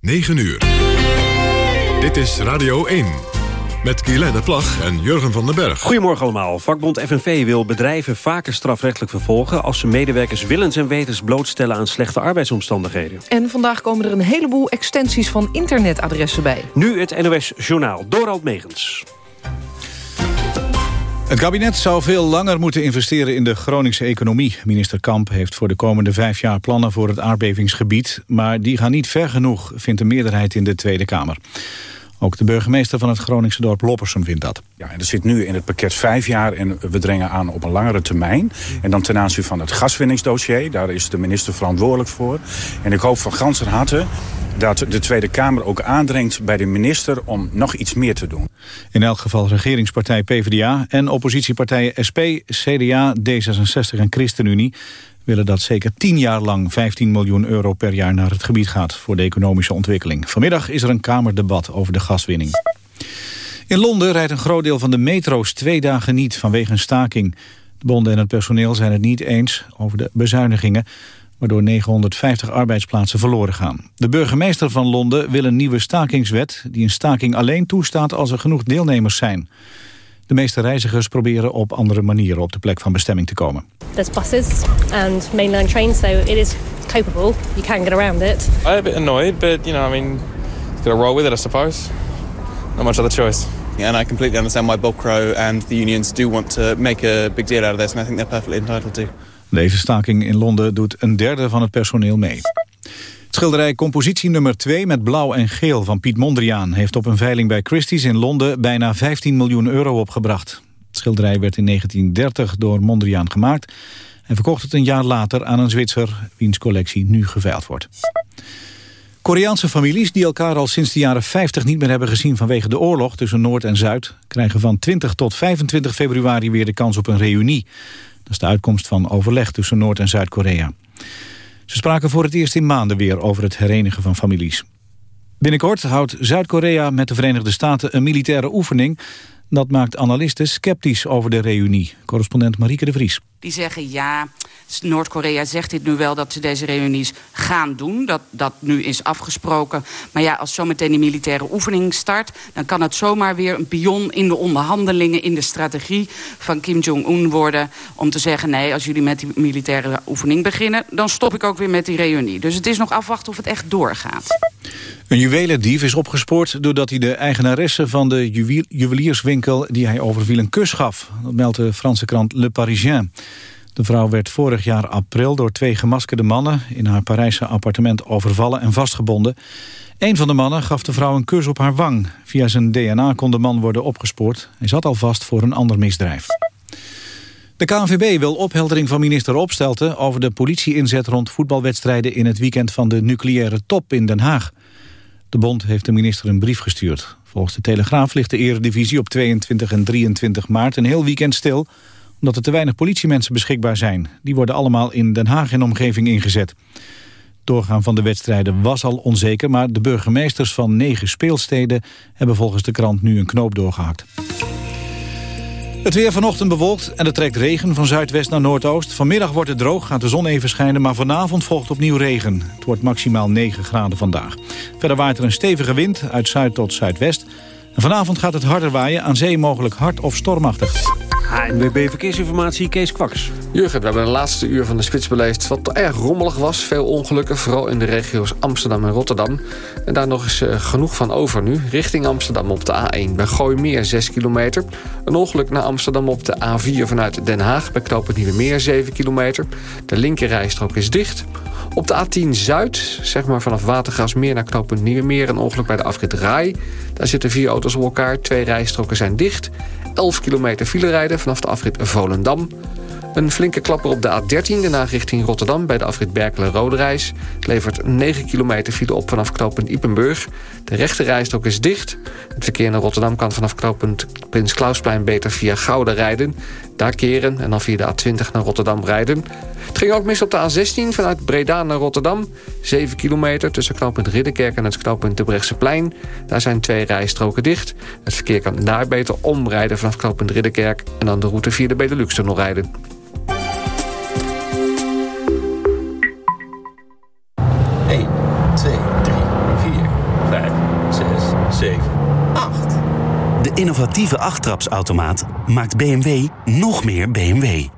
9 uur. Dit is Radio 1. Met Guylaine Plag en Jurgen van den Berg. Goedemorgen allemaal. Vakbond FNV wil bedrijven vaker strafrechtelijk vervolgen... als ze medewerkers willens en wetens blootstellen aan slechte arbeidsomstandigheden. En vandaag komen er een heleboel extensies van internetadressen bij. Nu het NOS Journaal. Dorald Megens. Het kabinet zou veel langer moeten investeren in de Groningse economie. Minister Kamp heeft voor de komende vijf jaar plannen voor het aardbevingsgebied... maar die gaan niet ver genoeg, vindt de meerderheid in de Tweede Kamer. Ook de burgemeester van het Groningse dorp Loppersum vindt dat. Ja, en er zit nu in het pakket vijf jaar en we dringen aan op een langere termijn. En dan ten aanzien van het gaswinningsdossier, daar is de minister verantwoordelijk voor. En ik hoop van ganser harte dat de Tweede Kamer ook aandringt bij de minister om nog iets meer te doen. In elk geval regeringspartij PvdA en oppositiepartijen SP, CDA, D66 en ChristenUnie willen dat zeker tien jaar lang 15 miljoen euro per jaar naar het gebied gaat voor de economische ontwikkeling. Vanmiddag is er een kamerdebat over de gaswinning. In Londen rijdt een groot deel van de metro's twee dagen niet vanwege een staking. De bonden en het personeel zijn het niet eens over de bezuinigingen waardoor 950 arbeidsplaatsen verloren gaan. De burgemeester van Londen wil een nieuwe stakingswet... die een staking alleen toestaat als er genoeg deelnemers zijn. De meeste reizigers proberen op andere manieren op de plek van bestemming te komen. There's buses and mainline trains, so it is capable. You can get around it. I'm a bit annoyed, but you know, I mean, gotta roll with it, I suppose. Not much other choice. And I completely understand why Bob Crow and the unions do want to make a big deal out of this, and I think they're perfectly entitled to. Deze staking in Londen doet een derde van het personeel mee. Het schilderij Compositie nummer 2 met blauw en geel van Piet Mondriaan... heeft op een veiling bij Christie's in Londen bijna 15 miljoen euro opgebracht. Het schilderij werd in 1930 door Mondriaan gemaakt... en verkocht het een jaar later aan een Zwitser... wiens collectie nu geveild wordt. Koreaanse families die elkaar al sinds de jaren 50 niet meer hebben gezien... vanwege de oorlog tussen Noord en Zuid... krijgen van 20 tot 25 februari weer de kans op een reunie. Dat is de uitkomst van overleg tussen Noord- en Zuid-Korea. Ze spraken voor het eerst in maanden weer over het herenigen van families. Binnenkort houdt Zuid-Korea met de Verenigde Staten een militaire oefening. Dat maakt analisten sceptisch over de reunie. Correspondent Marieke de Vries. Die zeggen ja, Noord-Korea zegt dit nu wel dat ze deze reunies gaan doen. Dat dat nu is afgesproken. Maar ja, als zometeen die militaire oefening start... dan kan het zomaar weer een pion in de onderhandelingen... in de strategie van Kim Jong-un worden... om te zeggen, nee, als jullie met die militaire oefening beginnen... dan stop ik ook weer met die reunie. Dus het is nog afwachten of het echt doorgaat. Een juwelendief is opgespoord doordat hij de eigenaresse van de juwelierswinkel die hij overviel een kus gaf. Dat meldt de Franse krant Le Parisien. De vrouw werd vorig jaar april door twee gemaskerde mannen... in haar Parijse appartement overvallen en vastgebonden. Een van de mannen gaf de vrouw een kus op haar wang. Via zijn DNA kon de man worden opgespoord. Hij zat al vast voor een ander misdrijf. De KNVB wil opheldering van minister Opstelten... over de politieinzet rond voetbalwedstrijden... in het weekend van de nucleaire top in Den Haag. De bond heeft de minister een brief gestuurd. Volgens de Telegraaf ligt de eredivisie op 22 en 23 maart... een heel weekend stil omdat er te weinig politiemensen beschikbaar zijn. Die worden allemaal in Den Haag en omgeving ingezet. Doorgaan van de wedstrijden was al onzeker... maar de burgemeesters van negen speelsteden... hebben volgens de krant nu een knoop doorgehakt. Het weer vanochtend bewolkt en er trekt regen van zuidwest naar noordoost. Vanmiddag wordt het droog, gaat de zon even schijnen... maar vanavond volgt opnieuw regen. Het wordt maximaal 9 graden vandaag. Verder waait er een stevige wind uit zuid tot zuidwest. En vanavond gaat het harder waaien, aan zee mogelijk hard of stormachtig. ANWB Verkeersinformatie, Kees Kwaks. Jurgen, we hebben de laatste uur van de spits beleefd... wat erg rommelig was. Veel ongelukken, vooral in de regio's Amsterdam en Rotterdam. En daar nog eens uh, genoeg van over nu. Richting Amsterdam op de A1 bij Gooimeer 6 kilometer. Een ongeluk naar Amsterdam op de A4 vanuit Den Haag... bij knooppunt Nieuwemeer 7 kilometer. De linkerrijstrook is dicht... Op de A10 Zuid, zeg maar vanaf Watergasmeer naar knooppunt Nieuwemeer... een ongeluk bij de afrit Rai. Daar zitten vier auto's op elkaar, twee rijstroken zijn dicht. 11 kilometer file rijden vanaf de afrit Volendam. Een flinke klapper op de A13, daarna richting Rotterdam... bij de afrit Berkelen-Roderijs. levert 9 kilometer file op vanaf knooppunt Ipenburg. De rechte rijstrook is dicht. Het verkeer naar Rotterdam kan vanaf knooppunt Prins Klausplein... beter via Gouda rijden. Daar keren en dan via de A20 naar Rotterdam rijden. Het ging ook mis op de A16 vanuit Breda naar Rotterdam. 7 kilometer tussen knooppunt Ridderkerk en het knooppunt de Plein. Daar zijn twee rijstroken dicht. Het verkeer kan daar beter omrijden vanaf knooppunt Ridderkerk... en dan de route via de Benelux-tunnel rijden. 1, 2, 3, 4... 7, 8. De innovatieve achttrapsautomaat maakt BMW nog meer BMW.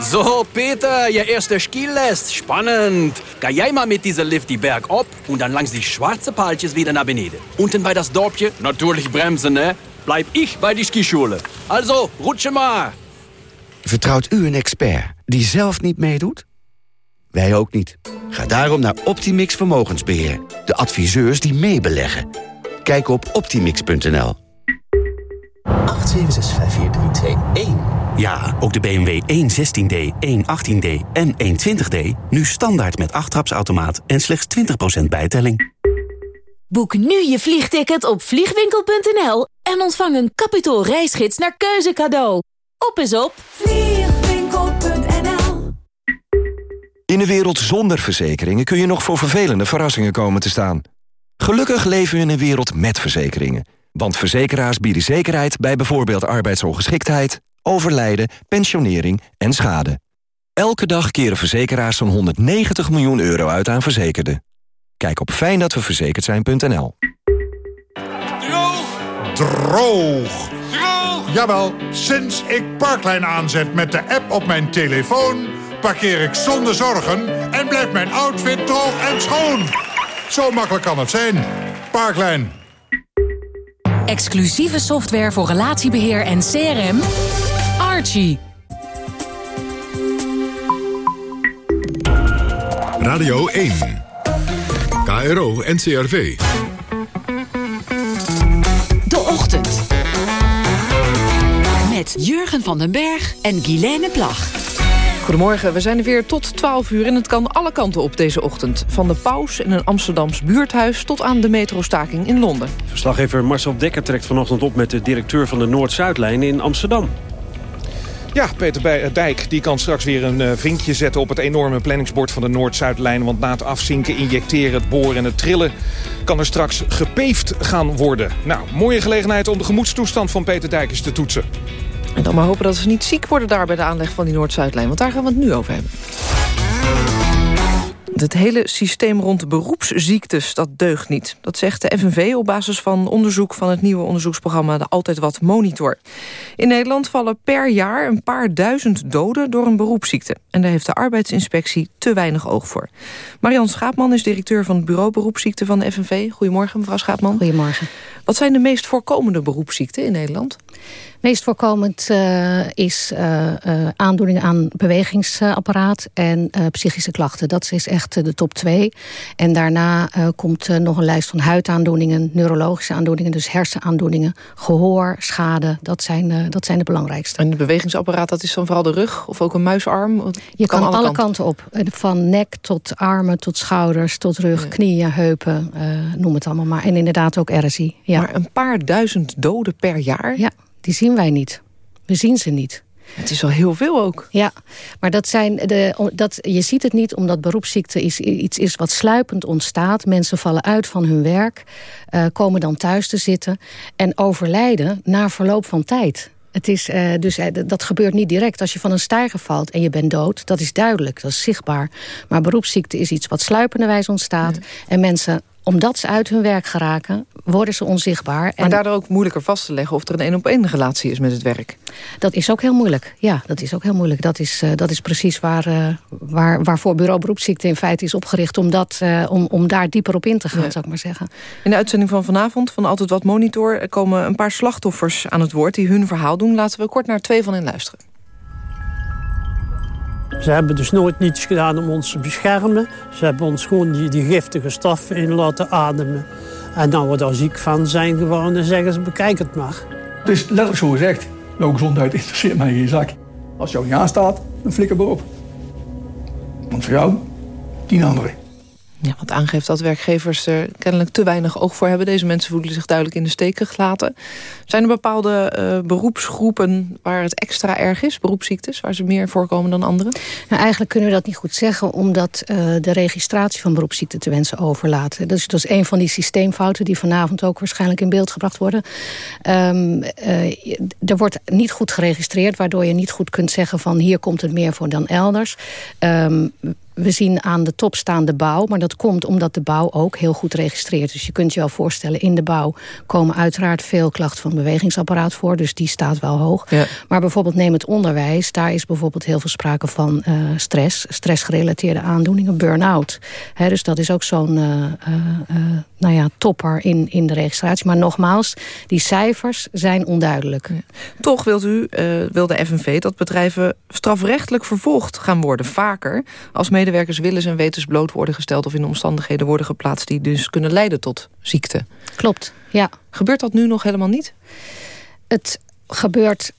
So, Peter, je eerste Skilest. Spannend. Ga jij mal mit dieser Lift die Berg op und dann langs die schwarze Paaltjes wieder naar beneden. Unten bei das Dorpje, natürlich bremsen, ne? Bleib ich bei die Skischule. Also, rutsche maar. Vertrouwt u een expert die zelf niet meedoet? Wij ook niet. Ga daarom naar Optimix Vermogensbeheer. De adviseurs die meebeleggen. Kijk op optimix.nl. 8765431. Ja, ook de BMW 116D, 118D en 120D... nu standaard met achttrapsautomaat en slechts 20% bijtelling. Boek nu je vliegticket op vliegwinkel.nl en ontvang een kapitaal reisgids naar keuze cadeau. Op is op vliegwinkel.nl In een wereld zonder verzekeringen kun je nog voor vervelende verrassingen komen te staan. Gelukkig leven we in een wereld met verzekeringen. Want verzekeraars bieden zekerheid bij bijvoorbeeld arbeidsongeschiktheid, overlijden, pensionering en schade. Elke dag keren verzekeraars zo'n 190 miljoen euro uit aan verzekerden. Kijk op fijndatweverzekerd zijn.nl. Droog. Jawel, sinds ik Parklijn aanzet met de app op mijn telefoon... parkeer ik zonder zorgen en blijft mijn outfit droog en schoon. Zo makkelijk kan het zijn. Parklijn. Exclusieve software voor relatiebeheer en CRM. Archie. Radio 1. KRO NCRV. De Ochtend. Met Jurgen van den Berg en Guilaine Plag. Goedemorgen, we zijn er weer tot 12 uur en het kan alle kanten op deze ochtend. Van de paus in een Amsterdams buurthuis tot aan de metrostaking in Londen. Verslaggever Marcel Dekker trekt vanochtend op met de directeur van de Noord-Zuidlijn in Amsterdam. Ja, Peter Dijk die kan straks weer een uh, vinkje zetten op het enorme planningsbord van de Noord-Zuidlijn. Want na het afzinken, injecteren, het boren en het trillen kan er straks gepeefd gaan worden. Nou, mooie gelegenheid om de gemoedstoestand van Peter Dijk eens te toetsen. En dan maar hopen dat ze niet ziek worden daar bij de aanleg van die Noord-Zuidlijn. Want daar gaan we het nu over hebben. Het hele systeem rond beroepsziektes, dat deugt niet. Dat zegt de FNV op basis van onderzoek van het nieuwe onderzoeksprogramma de Altijd Wat Monitor. In Nederland vallen per jaar een paar duizend doden door een beroepsziekte. En daar heeft de arbeidsinspectie te weinig oog voor. Marian Schaapman is directeur van het bureau beroepsziekten van de FNV. Goedemorgen mevrouw Schaapman. Goedemorgen. Wat zijn de meest voorkomende beroepsziekten in Nederland? Meest voorkomend uh, is uh, aandoeningen aan bewegingsapparaat en psychische klachten. Dat is echt de top twee. En daarna komt nog een lijst van huidaandoeningen, neurologische aandoeningen, dus hersenaandoeningen, gehoor, schade. Dat zijn, dat zijn de belangrijkste. En het bewegingsapparaat, dat is dan vooral de rug of ook een muisarm? Je kan, alle, alle kanten. op. Van nek tot armen, tot schouders, tot rug, ja. knieën, heupen, noem het allemaal maar. En inderdaad ook RSI. Ja. Maar een paar duizend doden per jaar? Ja die zien wij niet. We zien ze niet. Het is wel heel veel ook. Ja, maar dat zijn de, dat, je ziet het niet omdat beroepsziekte is, iets is wat sluipend ontstaat. Mensen vallen uit van hun werk, uh, komen dan thuis te zitten... en overlijden na verloop van tijd. Het is, uh, dus, uh, dat gebeurt niet direct. Als je van een stijger valt en je bent dood, dat is duidelijk, dat is zichtbaar. Maar beroepsziekte is iets wat sluipenderwijs ontstaat. Ja. En mensen omdat ze uit hun werk geraken, worden ze onzichtbaar. Maar en daardoor ook moeilijker vast te leggen of er een één-op-één relatie is met het werk. Dat is ook heel moeilijk. Ja, dat is ook heel moeilijk. Dat is, uh, dat is precies waar, uh, waar, waarvoor Bureau Beroepsziekte in feite is opgericht... om, dat, uh, om, om daar dieper op in te gaan, ja. zou ik maar zeggen. In de uitzending van vanavond van Altijd Wat Monitor... komen een paar slachtoffers aan het woord die hun verhaal doen. Laten we kort naar twee van hen luisteren. Ze hebben dus nooit niets gedaan om ons te beschermen. Ze hebben ons gewoon die, giftige stoffen in laten ademen. En nou we daar ziek van zijn geworden, dan zeggen ze bekijk het maar. Het is letterlijk zo gezegd. Jouw gezondheid interesseert mij geen zak. Als jou niet aanstaat, dan flikker erop. Want voor jou, tien anderen. Ja, wat aangeeft dat werkgevers er kennelijk te weinig oog voor hebben. Deze mensen voelen zich duidelijk in de steek gelaten. Zijn er bepaalde uh, beroepsgroepen waar het extra erg is? Beroepsziektes, waar ze meer voorkomen dan anderen? Nou, eigenlijk kunnen we dat niet goed zeggen... omdat uh, de registratie van beroepsziekten te wensen overlaat. Dus dat is een van die systeemfouten die vanavond ook waarschijnlijk in beeld gebracht worden. Um, uh, er wordt niet goed geregistreerd... waardoor je niet goed kunt zeggen van hier komt het meer voor dan elders. Um, we zien aan de top staan de bouw. Maar dat komt omdat de bouw ook heel goed registreert. Dus je kunt je wel voorstellen, in de bouw komen uiteraard veel klachten van bewegingsapparaat voor. Dus die staat wel hoog. Ja. Maar bijvoorbeeld neem het onderwijs. Daar is bijvoorbeeld heel veel sprake van uh, stress. Stressgerelateerde aandoeningen, burn-out. dus dat is ook zo'n uh, uh, nou ja, topper in, in de registratie. Maar nogmaals, die cijfers zijn onduidelijk. Ja. Toch wilt u, wil de FNV dat bedrijven strafrechtelijk vervolgd gaan worden. Vaker als medewerkers willens en wetens bloot worden gesteld... of in omstandigheden worden geplaatst die dus kunnen leiden tot ziekte. Klopt, ja. Gebeurt dat nu nog helemaal niet? Het gebeurt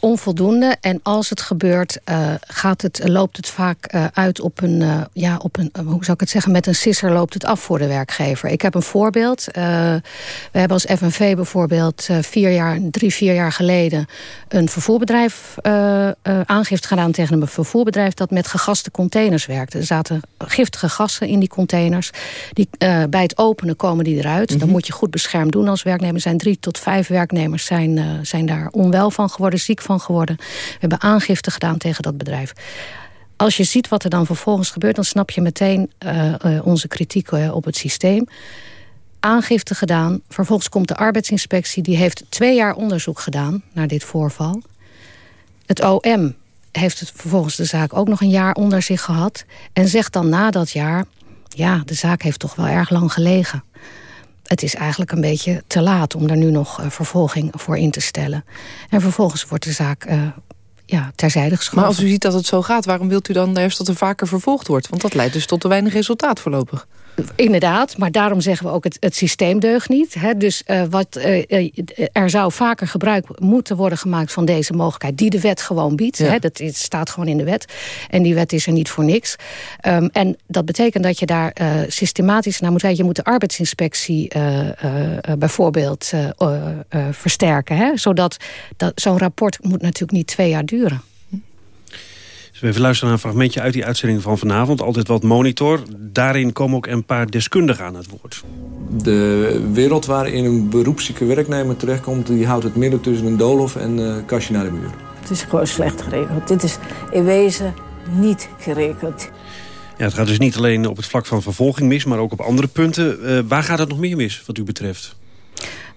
onvoldoende. En als het gebeurt, uh, gaat het, loopt het vaak uh, uit op een, uh, ja, op een, hoe zou ik het zeggen, met een sisser loopt het af voor de werkgever. Ik heb een voorbeeld. we hebben als FNV bijvoorbeeld vier jaar, drie, vier jaar geleden een vervoerbedrijf aangifte gedaan tegen een vervoerbedrijf dat met gegaste containers werkte. Er zaten giftige gassen in die containers. Die, bij het openen komen die eruit. Mm -hmm. Dan moet je goed beschermd doen als werknemer. Er zijn drie tot vijf werknemers zijn, zijn daar onwel van geworden, ziek van geworden. We hebben aangifte gedaan tegen dat bedrijf. Als je ziet wat er dan vervolgens gebeurt... dan snap je meteen uh, uh, onze kritiek uh, op het systeem. Aangifte gedaan. Vervolgens komt de arbeidsinspectie. Die heeft twee jaar onderzoek gedaan naar dit voorval. Het OM heeft het vervolgens de zaak ook nog een jaar onder zich gehad. En zegt dan na dat jaar... ja, de zaak heeft toch wel erg lang gelegen het is eigenlijk een beetje te laat om daar nu nog uh, vervolging voor in te stellen. En vervolgens wordt de zaak uh, ja, terzijde geschoven. Maar als u ziet dat het zo gaat, waarom wilt u dan juist dat er vaker vervolgd wordt? Want dat leidt dus tot te weinig resultaat voorlopig. Inderdaad, maar daarom zeggen we ook het, het systeem deugt niet. Hè? Dus uh, wat, uh, er zou vaker gebruik moeten worden gemaakt van deze mogelijkheid... die de wet gewoon biedt. Ja. Hè? Dat staat gewoon in de wet. En die wet is er niet voor niks. Um, en dat betekent dat je daar uh, systematisch naar moet kijken. Je moet de arbeidsinspectie bijvoorbeeld versterken. Hè? Zodat zo'n rapport moet natuurlijk niet twee jaar duren. Dus we even luisteren naar een fragmentje uit die uitzending van vanavond. Altijd wat monitor. Daarin komen ook een paar deskundigen aan het woord. De wereld waarin een beroepszieke werknemer terechtkomt... die houdt het midden tussen een doolhof en uh, kastje naar de muur. Het is gewoon slecht geregeld. Dit is in wezen niet geregeld. Ja, het gaat dus niet alleen op het vlak van vervolging mis... maar ook op andere punten. Uh, waar gaat het nog meer mis, wat u betreft?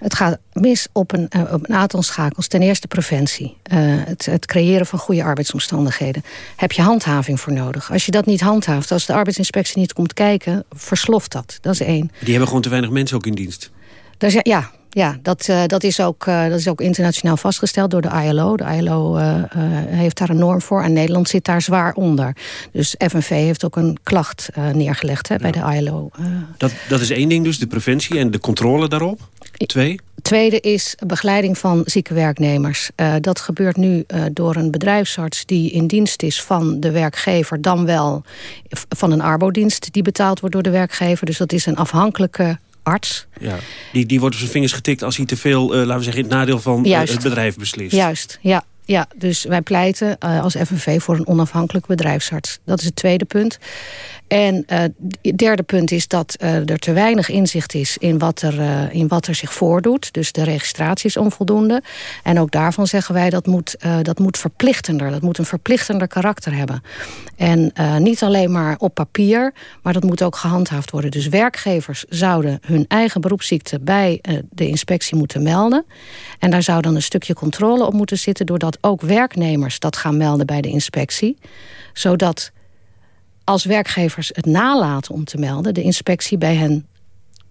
Het gaat mis op een, uh, op een aantal schakels. Ten eerste preventie. Uh, het, het, creëren van goede arbeidsomstandigheden. Heb je handhaving voor nodig. Als je dat niet handhaaft, als de arbeidsinspectie niet komt kijken... versloft dat. Dat is één. Die hebben gewoon te weinig mensen ook in dienst. Dus ja, ja, dat, uh, dat, is ook, uh, dat is ook internationaal vastgesteld door de ILO. De ILO uh, heeft daar een norm voor en Nederland zit daar zwaar onder. Dus FNV heeft ook een klacht neergelegd hè, ja. bij de ILO. Dat, dat is één ding dus, de preventie en de controle daarop? Twee? Tweede is begeleiding van zieke werknemers. Uh, dat gebeurt nu uh, door een bedrijfsarts die in dienst is van de werkgever... dan wel van een arbodienst die betaald wordt door de werkgever. Dus dat is een afhankelijke arts. Ja, die, die wordt op zijn vingers getikt als hij te veel, uh, laten we zeggen, in het nadeel van het bedrijf beslist. Juist, ja. Ja, dus wij pleiten uh, als FNV voor een onafhankelijk bedrijfsarts. Dat is het tweede punt. En uh, het derde punt is dat uh, er te weinig inzicht is in wat, er, uh, in wat er zich voordoet. Dus de registratie is onvoldoende. En ook daarvan zeggen wij dat moet, dat moet verplichtender. Dat moet een verplichtender karakter hebben. En niet alleen maar op papier, maar dat moet ook gehandhaafd worden. Dus werkgevers zouden hun eigen beroepsziekte bij de inspectie moeten melden. En daar zou dan een stukje controle op moeten zitten... doordat ook werknemers dat gaan melden bij de inspectie. Zodat als werkgevers het nalaten om te melden... de inspectie bij hen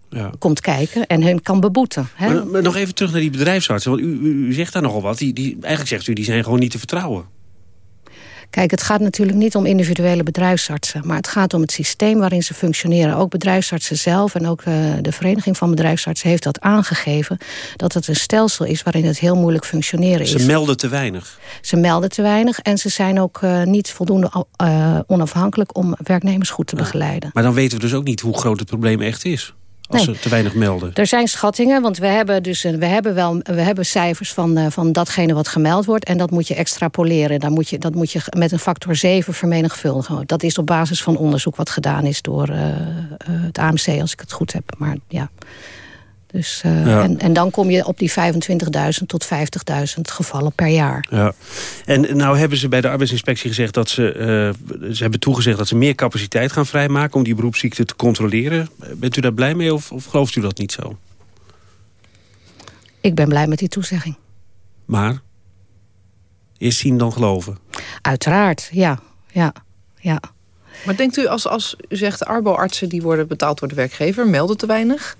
ja. komt kijken en hen kan beboeten. Hè? Maar, maar, nog even terug naar die bedrijfsartsen. Want u, u, u zegt daar nogal wat. Die, die, eigenlijk zegt u, die zijn gewoon niet te vertrouwen. Kijk, het gaat natuurlijk niet om individuele bedrijfsartsen... maar het gaat om het systeem waarin ze functioneren. Ook bedrijfsartsen zelf en ook uh, de Vereniging van Bedrijfsartsen... heeft dat aangegeven, dat het een stelsel is... waarin het heel moeilijk functioneren ze is. Ze melden te weinig. Ze melden te weinig en ze zijn ook uh, niet voldoende uh, onafhankelijk... om werknemers goed te begeleiden. Maar dan weten we dus ook niet hoe groot het probleem echt is als nee. ze te weinig melden. Er zijn schattingen, want we hebben, dus, we hebben, wel, we hebben cijfers van, uh, van datgene wat gemeld wordt. En dat moet je extrapoleren. Dan moet je, dat moet je met een factor 7 vermenigvuldigen. Dat is op basis van onderzoek wat gedaan is door uh, uh, het AMC, als ik het goed heb. Maar ja... Dus, uh, ja. en, en dan kom je op die 25.000 tot 50.000 gevallen per jaar. Ja. En nou hebben ze bij de arbeidsinspectie gezegd dat ze... Uh, ze hebben toegezegd dat ze meer capaciteit gaan vrijmaken... om die beroepsziekte te controleren. Bent u daar blij mee of, of gelooft u dat niet zo? Ik ben blij met die toezegging. Maar? Eerst zien dan geloven? Uiteraard, ja. ja, ja. Maar denkt u, als, als u zegt arboartsen die worden betaald door de werkgever... melden te weinig...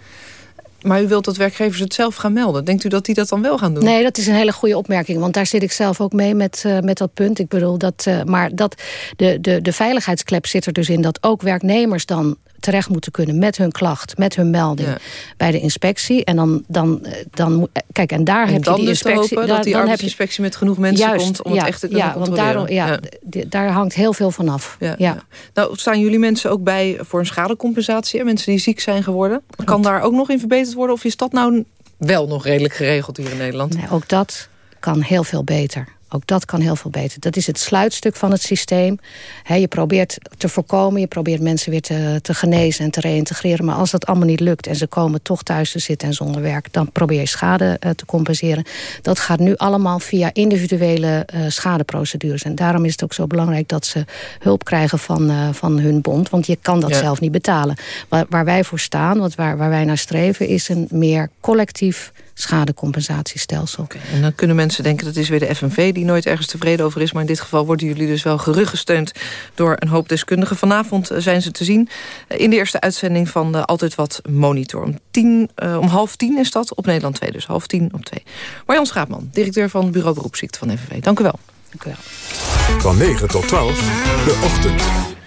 Maar u wilt dat werkgevers het zelf gaan melden. Denkt u dat die dat dan wel gaan doen? Nee, dat is een hele goede opmerking. Want daar zit ik zelf ook mee met, uh, met dat punt. Ik bedoel, dat, uh, maar dat, de, de, de veiligheidsklep zit er dus in... dat ook werknemers dan terecht moeten kunnen met hun klacht, met hun melding ja. bij de inspectie. En dan, dan, dan kijk, en daar en heb je die dus inspectie. Hopen, dat die arbeidsinspectie met genoeg mensen juist, komt om ja, het echt te kunnen ja, want daarom, ja, ja. daar hangt heel veel van af. Ja, ja. Nou, staan jullie mensen ook bij voor een schadecompensatie? Mensen die ziek zijn geworden? Kan daar ook nog in verbeterd worden? Of is dat nou wel nog redelijk geregeld hier in Nederland? Nee, ook dat kan heel veel beter. Ook dat kan heel veel beter. Dat is het sluitstuk van het systeem. He, je probeert te voorkomen, je probeert mensen weer te, te genezen en te reïntegreren. Maar als dat allemaal niet lukt en ze komen toch thuis te zitten en zonder werk... dan probeer je schade uh, te compenseren. Dat gaat nu allemaal via individuele uh, schadeprocedures. En daarom is het ook zo belangrijk dat ze hulp krijgen van, uh, van hun bond. Want je kan dat ja. zelf niet betalen. Waar, waar wij voor staan, wat waar, waar wij naar streven... is een meer collectief schadecompensatiestelsel. Okay, en dan kunnen mensen denken dat is weer de FNV die nooit ergens tevreden over is. Maar in dit geval worden jullie dus wel geruggesteund door een hoop deskundigen. Vanavond zijn ze te zien in de eerste uitzending van de Altijd Wat Monitor. Om, tien, uh, om half tien is dat op Nederland 2, dus half tien op 2. Marjan Schaapman, directeur van Bureau Beroepsziekte van FNV. Dank u wel. Dank u wel. Van 9 tot 12, de ochtend.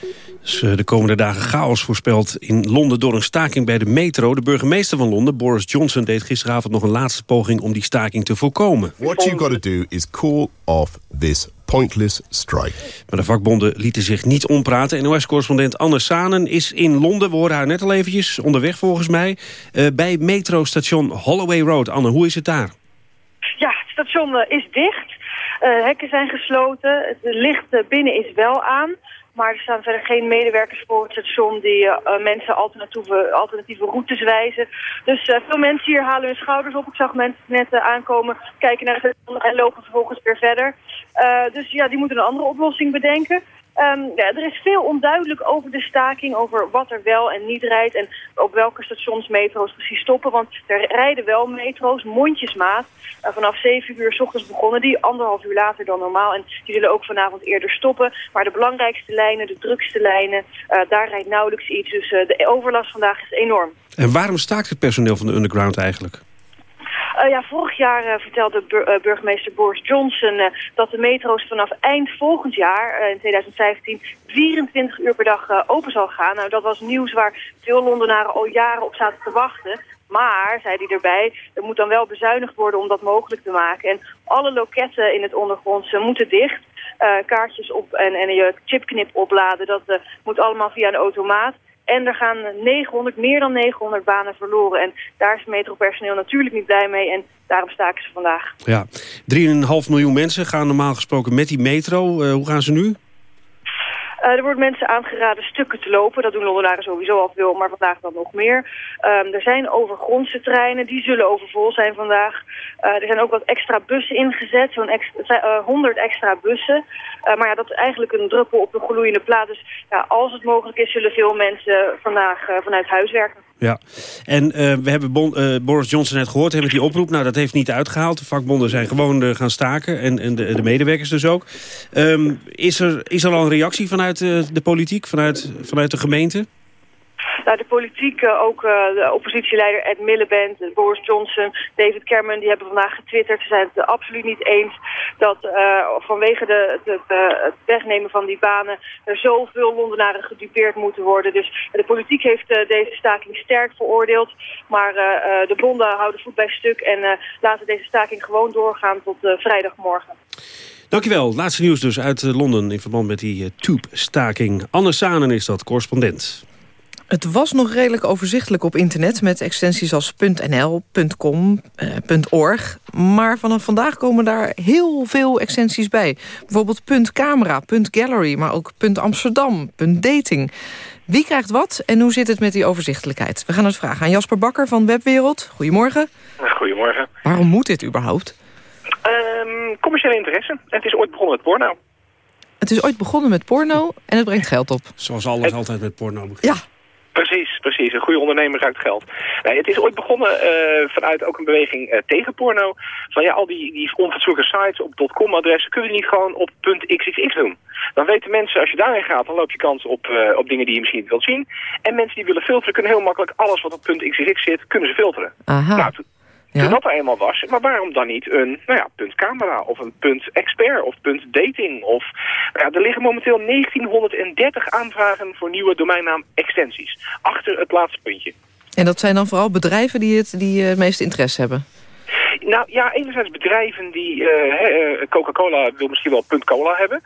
Dus de komende dagen chaos voorspeld in Londen door een staking bij de metro. De burgemeester van Londen, Boris Johnson, deed gisteravond nog een laatste poging om die staking te voorkomen. What you got to do is call off this pointless strike. Maar de vakbonden lieten zich niet ompraten. NOS-correspondent Anne Sanen is in Londen. We horen haar net al eventjes onderweg volgens mij. Uh, bij metrostation Holloway Road. Anne, hoe is het daar? Ja, het station is dicht. Uh, hekken zijn gesloten. Het licht binnen is wel aan. Maar er staan verder geen medewerkers voor het station die uh, mensen alternatieve, alternatieve routes wijzen. Dus uh, veel mensen hier halen hun schouders op. Ik zag mensen net aankomen, kijken naar het en lopen vervolgens weer verder. dus ja, die moeten een andere oplossing bedenken. Um, ja, er is veel onduidelijk over de staking, over wat er wel en niet rijdt... en op welke stations metro's precies stoppen. Want er rijden wel metro's, mondjesmaat, uh, vanaf 7 uur s ochtends begonnen... die anderhalf uur later dan normaal. En die zullen ook vanavond eerder stoppen. Maar de belangrijkste lijnen, de drukste lijnen, uh, daar rijdt nauwelijks iets. Dus uh, de overlast vandaag is enorm. En waarom staakt het personeel van de Underground eigenlijk? Uh, ja, vorig jaar uh, vertelde uh, burgemeester Boris Johnson dat de metro's vanaf eind volgend jaar, in 2015, 24 uur per dag open zal gaan. Nou, dat was nieuws waar veel Londenaren al jaren op zaten te wachten. Maar, zei hij erbij, er moet dan wel bezuinigd worden om dat mogelijk te maken. En alle loketten in het ondergrondse moeten dicht. kaartjes op en, en je chipknip opladen, dat moet allemaal via een automaat. En er gaan 900, meer dan 900 banen verloren. En daar is metropersoneel natuurlijk niet blij mee. En daarom staken ze vandaag. Ja, 3,5 miljoen mensen gaan normaal gesproken met die metro. Uh, hoe gaan ze nu? Uh, er worden mensen aangeraden stukken te lopen. Dat doen Londenaren sowieso al veel, maar vandaag dan nog meer. Um, er zijn overgrondse treinen, die zullen overvol zijn vandaag. Uh, er zijn ook wat extra bussen ingezet, zo'n extra, uh, 100 extra bussen. Maar ja, dat is eigenlijk een druppel op de gloeiende plaat. Dus ja, als het mogelijk is, zullen veel mensen vandaag vanuit huis werken. Ja, en uh, we hebben uh, Boris Johnson net gehoord, hebben die oproep. Nou, dat heeft niet uitgehaald. De vakbonden zijn gewoon uh, gaan staken en, en de, de, medewerkers dus ook. Um, is, er, is er al een reactie vanuit de politiek, vanuit, vanuit de gemeente? Nou, de politiek, eh, ook uh, de oppositieleider Ed Miliband, Boris Johnson, David Cameron, die hebben vandaag getwitterd. Ze zijn het absoluut niet eens dat uh, vanwege de, de, het wegnemen van die banen er zoveel Londenaren gedupeerd moeten worden. Dus de politiek heeft deze staking sterk veroordeeld. Maar de bonden houden voet bij stuk en laten deze staking gewoon doorgaan tot vrijdagmorgen. Dankjewel. Laatste nieuws dus uit Londen in verband met die tube-staking. Anne Sanen is dat, correspondent. Het was nog redelijk overzichtelijk op internet... met extensies als .nl, .com, eh, .org. Maar vanaf vandaag komen daar heel veel extensies bij. Bijvoorbeeld .camera, .gallery, maar ook .amsterdam, .dating. Wie krijgt wat en hoe zit het met die overzichtelijkheid? We gaan het vragen aan Jasper Bakker van Webwereld. Goedemorgen. Goedemorgen. Waarom moet dit überhaupt? Um, commerciële interesse. Het is ooit begonnen met porno. Het is ooit begonnen met porno en het brengt geld op. Zoals alles altijd met porno begint. Ja, Precies, precies. Een goede ondernemer ruikt geld. Nee, het is ooit begonnen uh, vanuit ook een beweging uh, tegen porno. Van ja, al die, die onfatsoenlijke sites op .com-adressen kunnen we niet gewoon op .xxx doen. Dan weten mensen, als je daarin gaat, dan loop je kans op, uh, op dingen die je misschien niet wilt zien. En mensen die willen filteren kunnen heel makkelijk alles wat op .xxx zit, kunnen ze filteren. Aha. Nou, ja. Dat er eenmaal was, maar waarom dan niet een nou ja, punt camera of een punt expert of punt dating? Of, nou ja, er liggen momenteel 1930 aanvragen voor nieuwe domeinnaam extensies. Achter het laatste puntje. En dat zijn dan vooral bedrijven die het, die het meeste interesse hebben? Nou ja, enerzijds bedrijven die... Uh, Coca-Cola wil misschien wel punt cola hebben.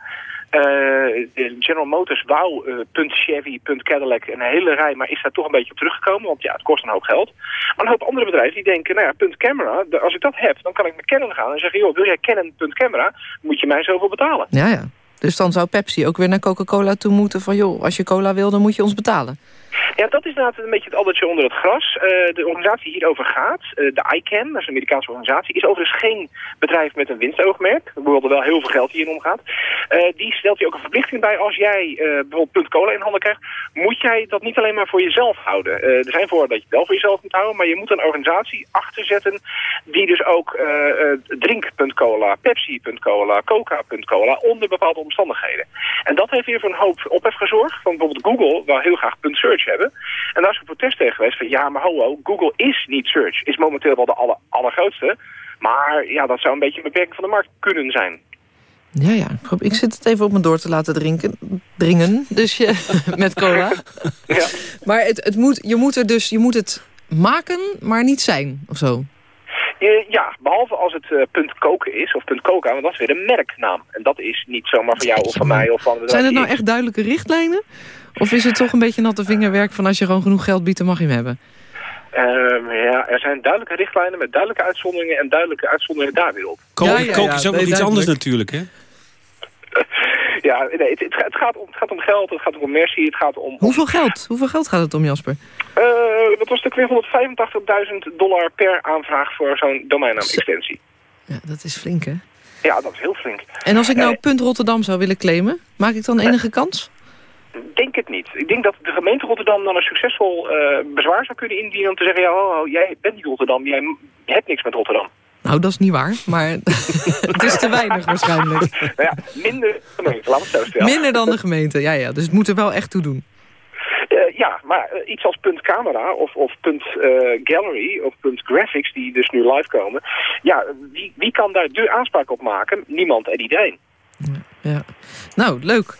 Uh, General Motors wou punt Chevy, Cadillac, een hele rij, maar is daar toch een beetje op teruggekomen, want ja, het kost een hoop geld. Maar een hoop andere bedrijven die denken, nou ja, punt camera, als ik dat heb, dan kan ik met Canon gaan en zeggen, joh, wil jij Canon punt camera, moet je mij zoveel betalen. Ja, ja. Dus dan zou Pepsi ook weer naar Coca-Cola toe moeten van, joh, als je cola wil, dan moet je ons betalen. Ja, dat is inderdaad een beetje het addertje onder het gras. Uh, de organisatie die hierover gaat, uh, de ICANN, dat is een Amerikaanse organisatie, is overigens geen bedrijf met een winstoogmerk, hoewel er wel heel veel geld hierin omgaat. Uh, die stelt hier ook een verplichting bij. Als jij bijvoorbeeld punt cola in handen krijgt, moet jij dat niet alleen maar voor jezelf houden. er zijn voor dat je het wel voor jezelf moet houden, maar je moet een organisatie achterzetten die dus ook drink.cola, Pepsi.cola, Coca.cola onder bepaalde omstandigheden. En dat heeft weer voor een hoop ophef gezorgd. Van bijvoorbeeld Google, waar heel graag .search hebben. En daar is een protest tegen geweest van ja, maar ho, ho, Google is niet search. Is momenteel wel de aller, allergrootste. Maar ja, dat zou een beetje een beperking van de markt kunnen zijn. Ja, ja. Ik zit het even op me door te laten drinken. Dringen, dus je, met cola. ja. Maar het, het moet, je, moet er dus, je moet het maken, maar niet zijn, of zo. Ja, behalve als het uh, punt koken is, of punt coca, want dat is weer een merknaam. En dat is niet zomaar van jou of van mij. Of van Zijn het nou echt duidelijke richtlijnen? Of is het toch een beetje natte vingerwerk van als je gewoon genoeg geld biedt, dan mag je hem hebben? Um, ja, er zijn duidelijke richtlijnen met duidelijke uitzonderingen en duidelijke uitzonderingen daar weer op. Koken ja, ja, ja, is ook nog iets anders natuurlijk, hè? ja, nee, het, het, gaat om, het gaat om geld, het gaat om commercie, het gaat om... Hoeveel geld? Hoeveel geld gaat het om, Jasper? Uh, dat was weer 185.000 dollar per aanvraag voor zo'n domeinnaam-extensie. Ja, dat is flink, hè? Ja, dat is heel flink. En als ik nou punt Rotterdam zou willen claimen, maak ik dan enige kans? Denk het niet. Ik denk dat de gemeente Rotterdam dan een succesvol uh, bezwaar zou kunnen indienen... om te zeggen, ja, oh, jij bent niet Rotterdam, jij hebt niks met Rotterdam. Nou, dat is niet waar, maar het is te weinig waarschijnlijk. nou ja, minder gemeente, laat het zo stellen. Minder dan de gemeente, ja, ja. Dus het moet er wel echt toe doen. Uh, ja, maar uh, iets als punt camera of, of punt uh, gallery of punt graphics die dus nu live komen. Ja, wie, wie kan daar de aanspraak op maken? Niemand en iedereen. Ja. Nou, leuk.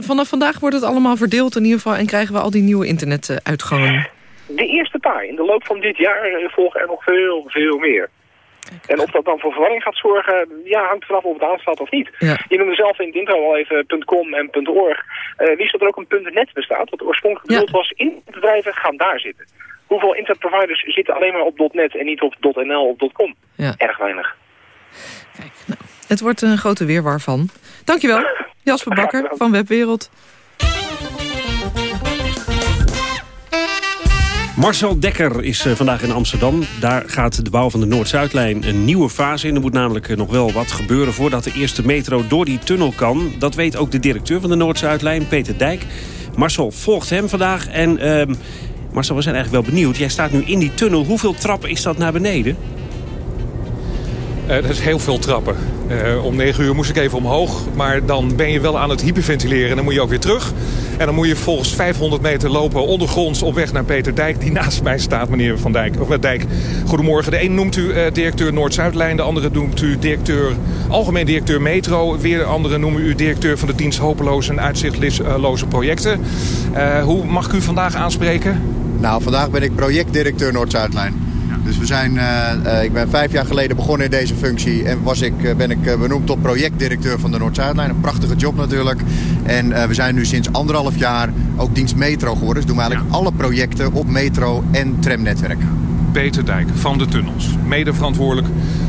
vanaf vandaag wordt het allemaal verdeeld in ieder geval... en krijgen we al die nieuwe internetuitgangen. De eerste paar. In de loop van dit jaar volgen er nog veel, veel meer. En of dat dan voor verwarring gaat zorgen, ja, hangt vanaf of het aanstaat of niet. Ja. Je noemde zelf in het intro al even .com en .org. Uh, wist dat er ook een .net bestaat, wat oorspronkelijk bedoeld ja. was in bedrijven, gaan daar zitten. Hoeveel internetproviders zitten alleen maar op .net en niet op .nl of .com? Ja. Erg weinig. Kijk, nou, het wordt een grote weerwar van. Dankjewel, Jasper Bakker van Webwereld. Marcel Dekker is uh, vandaag in Amsterdam. Daar gaat de bouw van de Noord-Zuidlijn een nieuwe fase in. Er moet namelijk uh, nog wel wat gebeuren voordat de eerste metro door die tunnel kan. Dat weet ook de directeur van de Noord-Zuidlijn, Peter Dijk. Marcel volgt hem vandaag en... Uh, Marcel, we zijn eigenlijk wel benieuwd. Jij staat nu in die tunnel. Hoeveel trappen is dat naar beneden? Uh, dat is heel veel trappen. Eh, om 9 uur moest ik even omhoog. Maar dan ben je wel aan het hyperventileren. En dan moet je ook weer terug. En dan moet je volgens 500 meter lopen ondergronds op weg naar Peter Dijk. Die naast mij staat, meneer Van Dijk. Of met Dijk. Goedemorgen. De een noemt u eh, directeur Noord-Zuidlijn. De andere noemt u directeur, algemeen directeur Metro. Weer de andere noemen u directeur van de dienst Hopeloze en Uitzichtloze Projecten. Eh, hoe mag ik u vandaag aanspreken? Nou, vandaag ben ik projectdirecteur Noord-Zuidlijn. Dus we zijn, uh, uh, ik ben vijf jaar geleden begonnen in deze functie en was ik, uh, ben ik benoemd tot projectdirecteur van de Noord-Zuidlijn. Een prachtige job natuurlijk. En we zijn nu sinds anderhalf jaar ook dienst metro geworden. Dus doen we eigenlijk alle projecten op metro en tramnetwerk. Peter Dijk van de Tunnels, mede verantwoordelijk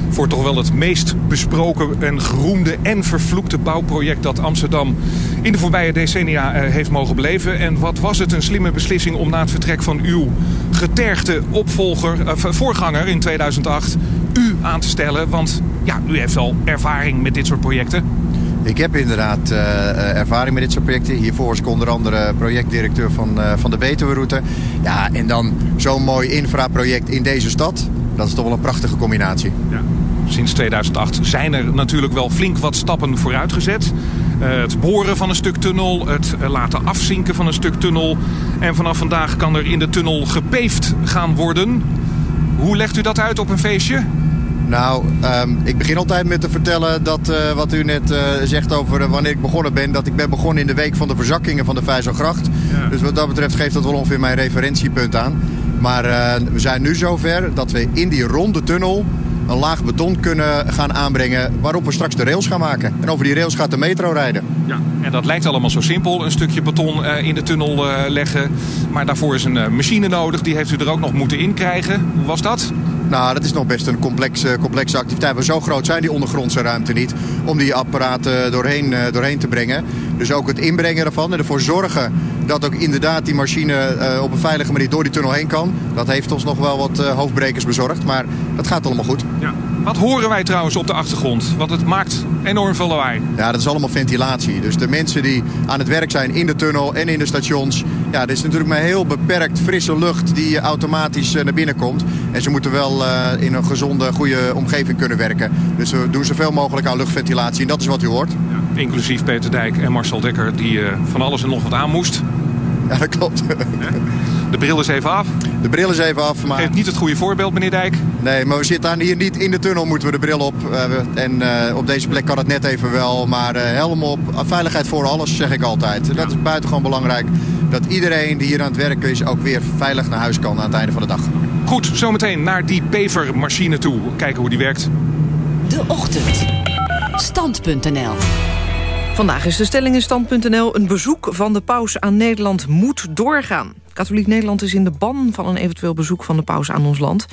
voor toch wel het meest besproken en geroemde en vervloekte bouwproject dat Amsterdam in de voorbije decennia heeft mogen beleven. En wat was het een slimme beslissing om na het vertrek van uw getergde opvolger, uh, voorganger in 2008 u aan te stellen? Want ja, u heeft al ervaring met dit soort projecten. Ik heb inderdaad uh, ervaring met dit soort projecten. Hiervoor was ik onder andere projectdirecteur van, uh, van de Betuwe-route. Ja, en dan zo'n mooi infraproject in deze stad. Dat is toch wel een prachtige combinatie. Ja. Sinds 2008 zijn er natuurlijk wel flink wat stappen vooruitgezet. Uh, het boren van een stuk tunnel, het laten afzinken van een stuk tunnel. En vanaf vandaag kan er in de tunnel gepeefd gaan worden. Hoe legt u dat uit op een feestje? Nou, um, ik begin altijd met te vertellen dat uh, wat u net uh, zegt over uh, wanneer ik begonnen ben. Dat ik ben begonnen in de week van de verzakkingen van de Vijzelgracht. Ja. Dus wat dat betreft geeft dat wel ongeveer mijn referentiepunt aan. Maar we zijn nu zover dat we in die ronde tunnel een laag beton kunnen gaan aanbrengen... waarop we straks de rails gaan maken. En over die rails gaat de metro rijden. Ja, en dat lijkt allemaal zo simpel. Een stukje beton uh, in de tunnel uh, leggen. Maar daarvoor is een uh, machine nodig. Die heeft u er ook nog moeten inkrijgen. Hoe was dat? Nou, dat is nog best een complexe, complexe activiteit. Maar zo groot zijn die ondergrondse ruimte niet... om die apparaten doorheen, doorheen te brengen. Dus ook het inbrengen ervan en ervoor zorgen... dat ook inderdaad die machine op een veilige manier door die tunnel heen kan. Dat heeft ons nog wel wat hoofdbrekers bezorgd. Maar dat gaat allemaal goed. Ja. Wat horen wij trouwens op de achtergrond? Want het maakt enorm veel lawaai. Ja, dat is allemaal ventilatie. Dus de mensen die aan het werk zijn in de tunnel en in de stations... ja, dit is natuurlijk maar heel beperkt frisse lucht die automatisch naar binnen komt. En ze moeten wel uh, in een gezonde, goede omgeving kunnen werken. Dus we doen zoveel mogelijk aan luchtventilatie en dat is wat u hoort. Inclusief Peter Dijk en Marcel Dekker die uh, van alles en nog wat aan moest. Ja, dat klopt. De bril is even af. De bril is even af. Maar... Geeft niet het goede voorbeeld, meneer Dijk. Nee, maar we zitten hier niet in de tunnel, moeten we de bril op. Uh, en uh, op deze plek kan het net even wel. Maar uh, helm op, veiligheid voor alles, zeg ik altijd. Ja. Dat is buitengewoon belangrijk. Dat iedereen die hier aan het werken is ook weer veilig naar huis kan aan het einde van de dag. Goed, zometeen naar die pevermachine toe. Kijken hoe die werkt. De Ochtend. Stand.nl Vandaag is de stelling in Stand.nl... een bezoek van de paus aan Nederland moet doorgaan. Katholiek Nederland is in de ban van een eventueel bezoek van de paus aan ons land.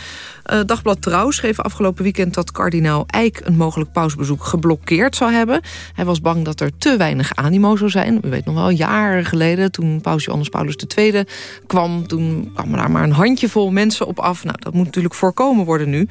Uh, Dagblad Trouw schreef afgelopen weekend dat kardinaal Eijk... een mogelijk pausbezoek geblokkeerd zou hebben. Hij was bang dat er te weinig animo zou zijn. U weet nog wel, jaren geleden, toen paus Johannes Paulus II kwam... toen kwamen daar maar een handjevol mensen op af. Nou, dat moet natuurlijk voorkomen worden nu.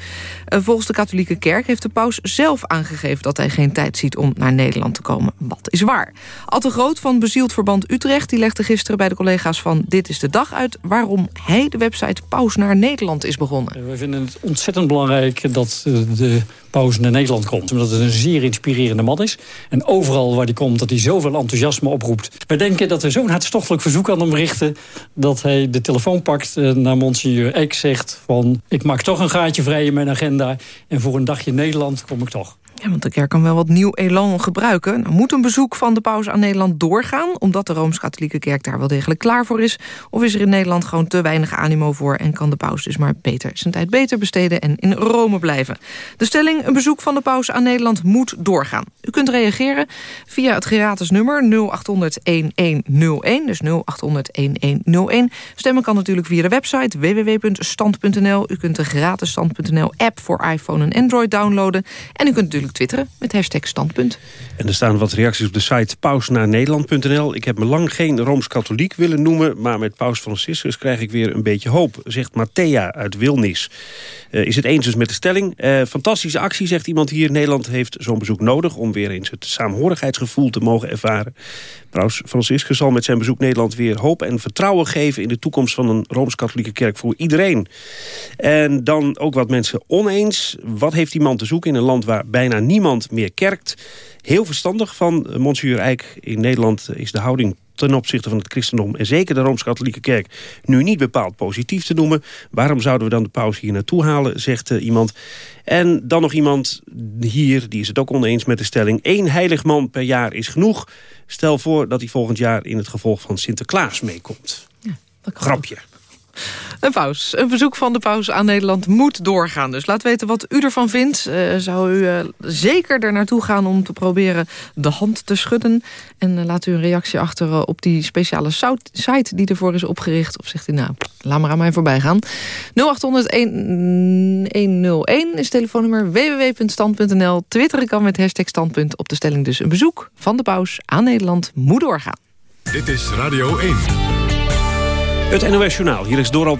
Uh, volgens de katholieke kerk heeft de paus zelf aangegeven... dat hij geen tijd ziet om naar Nederland te komen. Wat is waar. Ad de Groot van Bezield Verband Utrecht... die legde gisteren bij de collega's van Dit is de Dag uit... waarom hij de website Paus naar Nederland is begonnen. We vinden het ontzettend belangrijk dat de paus naar Nederland komt. Omdat het een zeer inspirerende man is. En overal waar hij komt, dat hij zoveel enthousiasme oproept. Wij denken dat we zo'n hartstochtelijk verzoek aan hem richten... dat hij de telefoon pakt naar Monsignor Eck zegt van... ik maak toch een gaatje vrij in mijn agenda... en voor een dagje Nederland kom ik toch. Ja, want de kerk kan wel wat nieuw elan gebruiken. Nou, moet een bezoek van de paus aan Nederland doorgaan... omdat de Rooms-Katholieke Kerk daar wel degelijk klaar voor is? Of is er in Nederland gewoon te weinig animo voor... en kan de paus dus maar beter zijn tijd beter besteden... en in Rome blijven? De stelling, een bezoek van de paus aan Nederland moet doorgaan. U kunt reageren via het gratis nummer 0800-1101. Dus 0800-1101. Stemmen kan natuurlijk via de website www.stand.nl. U kunt de gratis stand.nl-app voor iPhone en Android downloaden. En u kunt natuurlijk twitteren met hashtag standpunt. En er staan wat reacties op de site pausnaarnederland.nl. Ik heb me lang geen Rooms-Katholiek willen noemen... maar met paus Franciscus krijg ik weer een beetje hoop, zegt Matthea uit Wilnis. Uh, is het eens dus met de stelling. Uh, fantastische actie, zegt iemand hier. Nederland heeft zo'n bezoek nodig... om weer eens het saamhorigheidsgevoel te mogen ervaren. Paus Franciscus zal met zijn bezoek Nederland weer hoop en vertrouwen geven... in de toekomst van een Rooms-Katholieke kerk voor iedereen. En dan ook wat mensen oneens. Wat heeft die man te zoeken in een land waar bijna bijna niemand meer kerkt. Heel verstandig van uh, Monsieur Eijk. In Nederland is de houding ten opzichte van het christendom... en zeker de Rooms-Katholieke Kerk nu niet bepaald positief te noemen. Waarom zouden we dan de paus hier naartoe halen, zegt uh, iemand. En dan nog iemand hier, die is het ook oneens met de stelling... één heilig man per jaar is genoeg. Stel voor dat hij volgend jaar in het gevolg van Sinterklaas meekomt. Ja, Grapje. Een paus. Een bezoek van de paus aan Nederland moet doorgaan. Dus laat weten wat u ervan vindt. Uh, zou u uh, zeker er naartoe gaan om te proberen de hand te schudden? En uh, laat u een reactie achter op die speciale site die ervoor is opgericht. Of zegt u nou, laat maar aan mij voorbij gaan. 0800-101 is telefoonnummer www.stand.nl. Twitteren kan met hashtag standpunt op de stelling dus. Een bezoek van de paus aan Nederland moet doorgaan. Dit is Radio 1. Het NOS Journaal, hier is Dorald.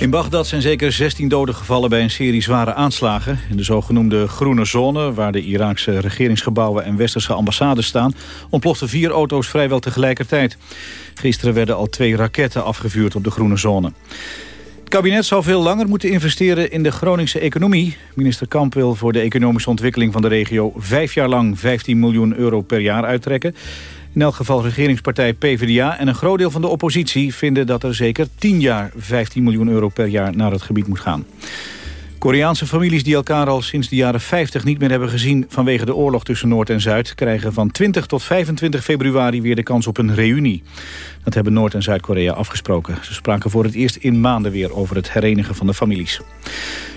In Bagdad zijn zeker 16 doden gevallen bij een serie zware aanslagen. In de zogenoemde groene zone, waar de Iraakse regeringsgebouwen en westerse ambassades staan... ontploften vier auto's vrijwel tegelijkertijd. Gisteren werden al twee raketten afgevuurd op de groene zone. Het kabinet zou veel langer moeten investeren in de Groningse economie. Minister Kamp wil voor de economische ontwikkeling van de regio... vijf jaar lang 15 miljoen euro per jaar uittrekken. In elk geval regeringspartij PvdA en een groot deel van de oppositie... vinden dat er zeker 10 jaar 15 miljoen euro per jaar naar het gebied moet gaan. Koreaanse families die elkaar al sinds de jaren 50 niet meer hebben gezien... vanwege de oorlog tussen Noord en Zuid... krijgen van 20 tot 25 februari weer de kans op een reunie. Dat hebben Noord- en Zuid-Korea afgesproken. Ze spraken voor het eerst in maanden weer over het herenigen van de families.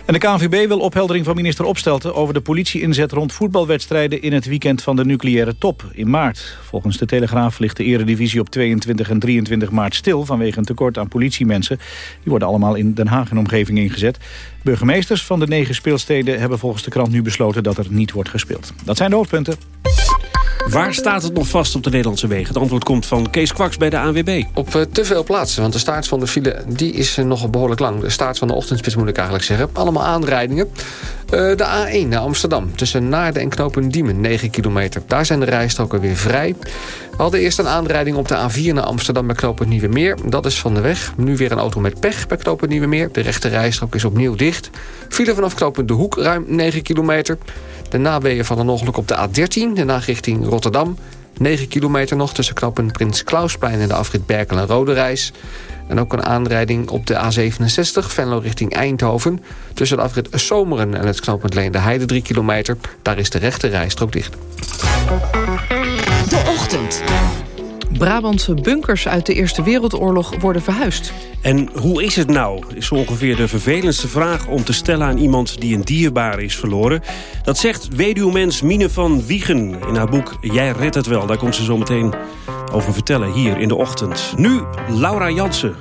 En de KNVB wil opheldering van minister Opstelten... over de politieinzet rond voetbalwedstrijden... in het weekend van de nucleaire top in maart. Volgens de Telegraaf ligt de eredivisie op 22 en 23 maart stil... vanwege een tekort aan politiemensen. Die worden allemaal in Den Haag en omgeving ingezet. Burgemeesters van de negen speelsteden hebben volgens de krant nu besloten... dat er niet wordt gespeeld. Dat zijn de hoofdpunten. Waar staat het nog vast op de Nederlandse wegen? Het antwoord komt van Kees Kwaks bij de ANWB. Op uh, te veel plaatsen, want de staart van de file die is nog behoorlijk lang. De staart van de ochtendspits moet ik eigenlijk zeggen. Allemaal aanrijdingen. Uh, de A1 naar Amsterdam, tussen Naarden en Knopendiemen, 9 kilometer. Daar zijn de rijstroken weer vrij. We hadden eerst een aanrijding op de A4 naar Amsterdam bij Knopen Nieuwe Meer. Dat is van de weg. Nu weer een auto met pech bij Knopen Nieuwe Meer. De rechte rijstrook is opnieuw dicht. File vanaf Knopen De Hoek, ruim 9 kilometer. De naweeën van een ongeluk op de A13, daarna richting Rotterdam. 9 kilometer nog tussen knopen Prins Klausplein en de afrit Berkel en Rode Reis. En ook een aanrijding op de A67, Venlo richting Eindhoven. Tussen de afrit Zomeren en het knooppunt Leen de Heide 3 kilometer. Daar is de rechte rijstrook dicht. De ochtend. Brabantse bunkers uit de Eerste Wereldoorlog worden verhuisd. En hoe is het nou, is zo ongeveer de vervelendste vraag om te stellen aan iemand die een dierbare is verloren. Dat zegt weduwmens Mine van Wiegen in haar boek Jij redt het wel. Daar komt ze zo meteen over vertellen hier in de ochtend. Nu Laura Jansen.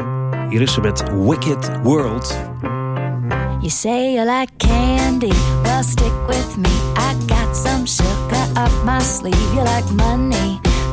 Hier is ze met Wicked World. You say you like candy, well stick with me. I got some sugar up my sleeve. You like money,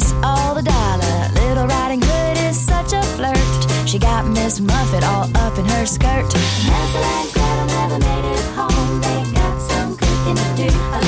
show all the dollar. Little Riding Hood is such a flirt. She got Miss Muffet all up in her skirt. Hansel and Gretel never made it home. They got some cooking to do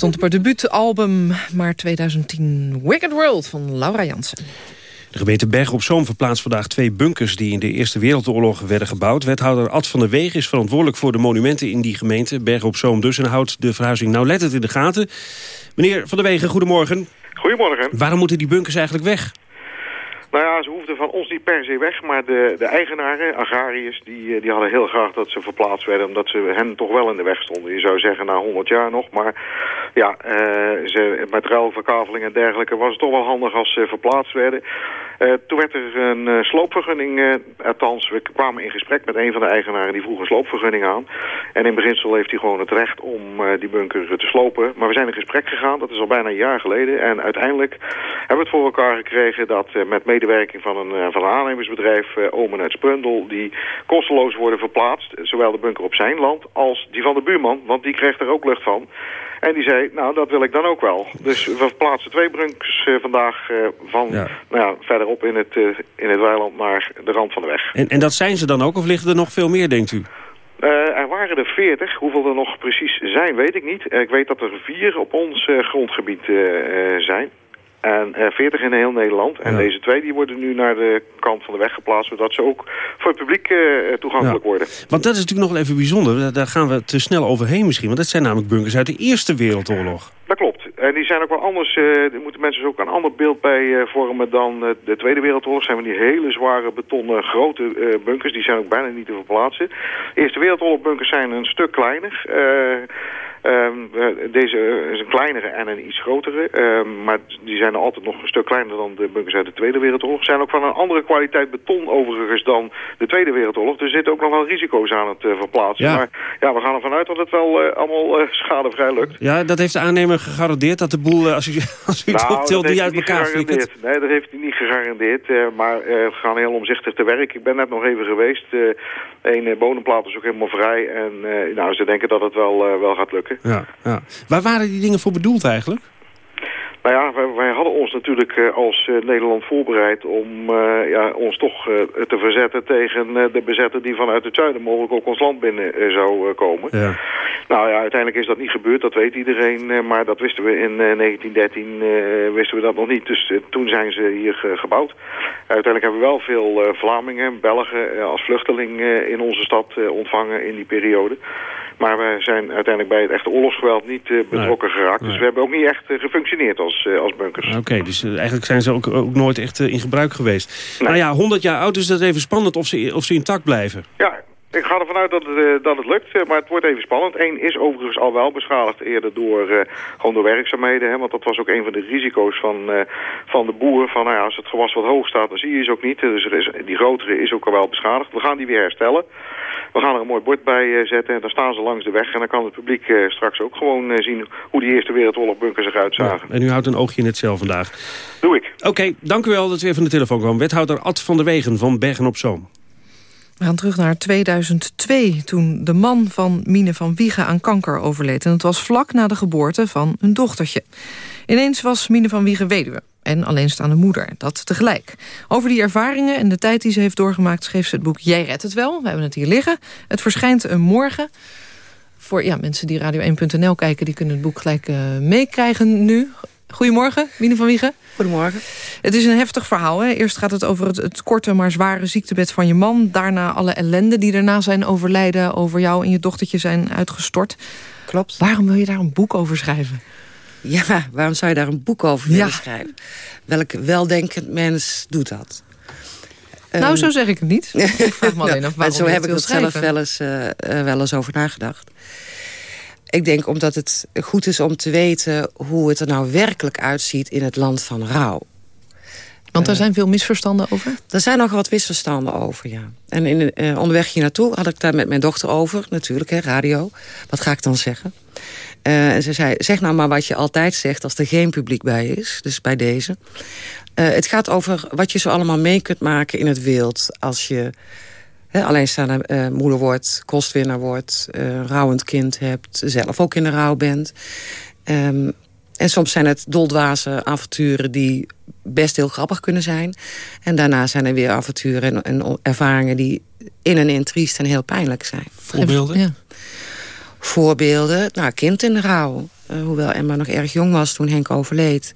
stond op haar debuutalbum, maar 2010 Wicked World van Laura Jansen. De gemeente Bergen op Zoom verplaatst vandaag twee bunkers... die in de Eerste Wereldoorlog werden gebouwd. Wethouder Ad van der Wegen is verantwoordelijk voor de monumenten in die gemeente. Bergen op Zoom dus en houdt de verhuizing nauwlettend in de gaten. Meneer van der Wegen, goedemorgen. Goedemorgen. Waarom moeten die bunkers eigenlijk weg? Nou ja, ze hoefden van ons niet per se weg, maar de, de eigenaren, agrariërs, die, eh, die hadden heel graag dat ze verplaatst werden, omdat ze hen toch wel in de weg stonden. Je zou zeggen na 100 jaar nog, maar ja, eh, ze, met ruilverkaveling en dergelijke was het toch wel handig als ze verplaatst werden. Eh, toen werd er een eh, sloopvergunning, althans, we kwamen in gesprek met een van de eigenaren, die vroeg een sloopvergunning aan. En in beginsel heeft hij gewoon het recht om die bunker te slopen. Maar we zijn in gesprek gegaan, dat is al bijna een jaar geleden. En uiteindelijk hebben we het voor elkaar gekregen dat met medewerking van een, eh, van een aannemersbedrijf, eh, Omen uit Sprundel, die kosteloos worden verplaatst. Zowel de bunker op zijn land als die van de buurman, want die kreeg er ook lucht van. En die zei, nou dat wil ik dan ook wel. Dus we verplaatsen twee bunkers eh, vandaag van Ja. Nou ja, verderop in het, in het weiland naar de rand van de weg. En, en dat zijn ze dan ook, of liggen er nog veel meer, denkt u? Er waren er 40. Hoeveel er nog precies zijn, weet ik niet. Ik weet dat er vier op ons grondgebied zijn. En eh 40 in heel Nederland. En deze twee die worden nu naar de kant van de weg geplaatst... zodat ze ook voor het publiek eh, toegankelijk worden. Want dat is natuurlijk nog wel even bijzonder. Daar- Daar gaan we te snel overheen misschien. Want dat zijn namelijk bunkers uit de Eerste Wereldoorlog. Dat klopt. En die zijn ook wel anders. daar moeten mensen dus ook een ander beeld bij eh, vormen dan eh, de Tweede Wereldoorlog. Zijn van die hele zware betonnen grote bunkers. Die zijn ook bijna niet te verplaatsen. De Eerste Wereldoorlog bunkers zijn een stuk kleiner. Eh, ehm, eh, deze is een kleinere en een iets grotere. Ehm, maar die zijn altijd nog een stuk kleiner dan de bunkers uit de Tweede Wereldoorlog. Zijn ook van een andere kwaliteit beton overigens dan de Tweede Wereldoorlog. Er zitten ook nog wel risico's aan het verplaatsen. Ja. Maar ja, we gaan ervan uit dat het wel allemaal eh, schadevrij lukt. Ja, dat heeft de aannemer gegarandeerd dat de boel, eh, als u, als u het Nou, niet heeft uit elkaar flikkert. Nee, dat heeft hij niet gegarandeerd. eh, maar eh, we gaan heel omzichtig te werk. Ik ben net nog even geweest. Eén bodemplaat is ook helemaal vrij. En nou, ze denken dat het wel, wel gaat lukken. Ja, ja. Waar waren die dingen voor bedoeld eigenlijk? Nou ja, wij, wij hadden ons natuurlijk eh, als eh, Nederland voorbereid om eh, ja, ons toch te verzetten tegen de bezetter die vanuit het zuiden mogelijk ook ons land binnen zou komen. Ja. Nou ja, uiteindelijk is dat niet gebeurd, dat weet iedereen. maar dat wisten we in eh, 1913, eh, wisten we dat nog niet. Dus toen zijn ze hier ge- gebouwd. Uiteindelijk hebben we wel veel Vlamingen, Belgen als vluchteling in onze stad ontvangen in die periode. Maar we zijn uiteindelijk bij het echte oorlogsgeweld niet betrokken geraakt. Dus Nee. we hebben ook niet echt gefunctioneerd als, eh, als bunkers. Oké, dus eh, eigenlijk zijn ze ook, ook nooit echt eh, in gebruik geweest. Nou ja, 100 jaar oud, dus dat is even spannend of ze, of ze intact blijven. Ja, ik ga ervan uit dat het, eh, dat het lukt, eh, maar het wordt even spannend. Eén is overigens al wel beschadigd eerder door, eh, gewoon door werkzaamheden. Hè, want dat was ook een van de risico's van, van de boer. Van, nou ja, als het gewas wat hoog staat, dan zie je ze ook niet. Dus er is, die grotere is ook al wel beschadigd. We gaan die weer herstellen. We gaan er een mooi bord bij zetten en dan staan ze langs de weg. En dan kan het publiek straks ook gewoon zien hoe die Eerste Wereldoorlogbunkers eruit zagen. En u houdt een oogje in het cel vandaag. Doe ik. Oké, dank u wel dat u even van de telefoon kwam. Wethouder Ad van der Wegen van Bergen op Zoom. We gaan terug naar 2002, toen de man van Mine van Wiegen aan kanker overleed. En het was vlak na de geboorte van hun dochtertje. Ineens was Mine van Wiegen weduwe en alleenstaande moeder. Dat tegelijk. Over die ervaringen en de tijd die ze heeft doorgemaakt... schreef ze het boek Jij redt het wel. We hebben het hier liggen. Het verschijnt een morgen. Voor ja, mensen die radio1.nl kijken... die kunnen het boek gelijk eh, meekrijgen nu. Goedemorgen, Mine van Wiegen. Goedemorgen. Het is een heftig verhaal. Hè? Eerst gaat het over het, het korte maar zware ziektebed van je man. Daarna alle ellende die daarna zijn overlijden... over jou en je dochtertje zijn uitgestort. Klopt. Waarom wil je daar een boek over schrijven? Ja, waarom zou je daar een boek over willen schrijven? Welk weldenkend mens doet dat? Nou, Ehm, zo zeg ik het niet. Ik vraag me alleen af maar waarom zo heb het ik er zelf wel eens, eh, eh, wel eens over nagedacht. Ik denk omdat het goed is om te weten hoe het er nou werkelijk uitziet in het land van rouw. Want er zijn veel misverstanden over? Er zijn nog wat misverstanden over, ja. En in, eh, onderweg hier naartoe had ik daar met mijn dochter over, natuurlijk, hè, radio. Wat ga ik dan zeggen? Eh, en ze zei, zeg nou maar wat je altijd zegt als er geen publiek bij is. Dus bij deze. Uh, het gaat over wat je zo allemaal mee kunt maken in het wild... als je hè, alleenstaande uh, moeder wordt, kostwinnaar wordt... Uh, rouwend kind hebt, zelf ook in de rouw bent. Um, en soms zijn het doldwaze avonturen die best heel grappig kunnen zijn. En daarna zijn er weer avonturen en, en ervaringen die in en in triest en heel pijnlijk zijn. Voorbeelden? Ja. Voorbeelden? Nou, kind in de rouw. Uh, hoewel Emma nog erg jong was toen Henk overleed...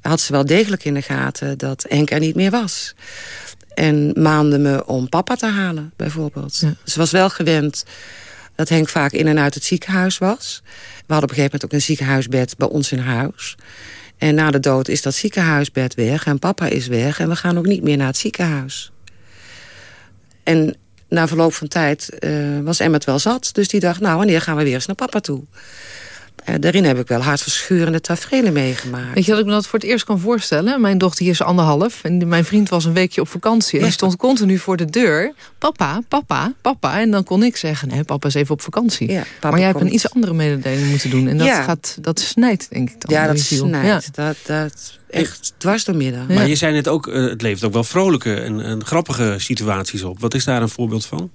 had ze wel degelijk in de gaten dat Henk er niet meer was. En maande me om papa te halen, bijvoorbeeld. Ze was wel gewend dat Henk vaak in en uit het ziekenhuis was. We hadden op een gegeven moment ook een ziekenhuisbed bij ons in huis. En na de dood is dat ziekenhuisbed weg en papa is weg... en we gaan ook niet meer naar het ziekenhuis. En na verloop van tijd uh, was Emmet wel zat. Dus die dacht, nou, wanneer gaan we weer eens naar papa toe? Uh, daarin heb ik wel hartverscheurende tafereelen meegemaakt. Weet je dat ik me dat voor het eerst kan voorstellen? Mijn dochter is anderhalf en mijn vriend was een weekje op vakantie. En die stond continu voor de deur. Papa, papa, papa. En dan kon ik zeggen, nee, papa is even op vakantie. Ja, maar jij hebt een iets andere mededeling moeten doen. En dat, ja. gaat, dat snijdt, denk ik dan. Ja, dat snijdt. Ja. Dat, dat echt dwars door midden. Maar je zei net ook, uh, het levert ook wel vrolijke en, en, grappige situaties op. Wat is daar een voorbeeld van?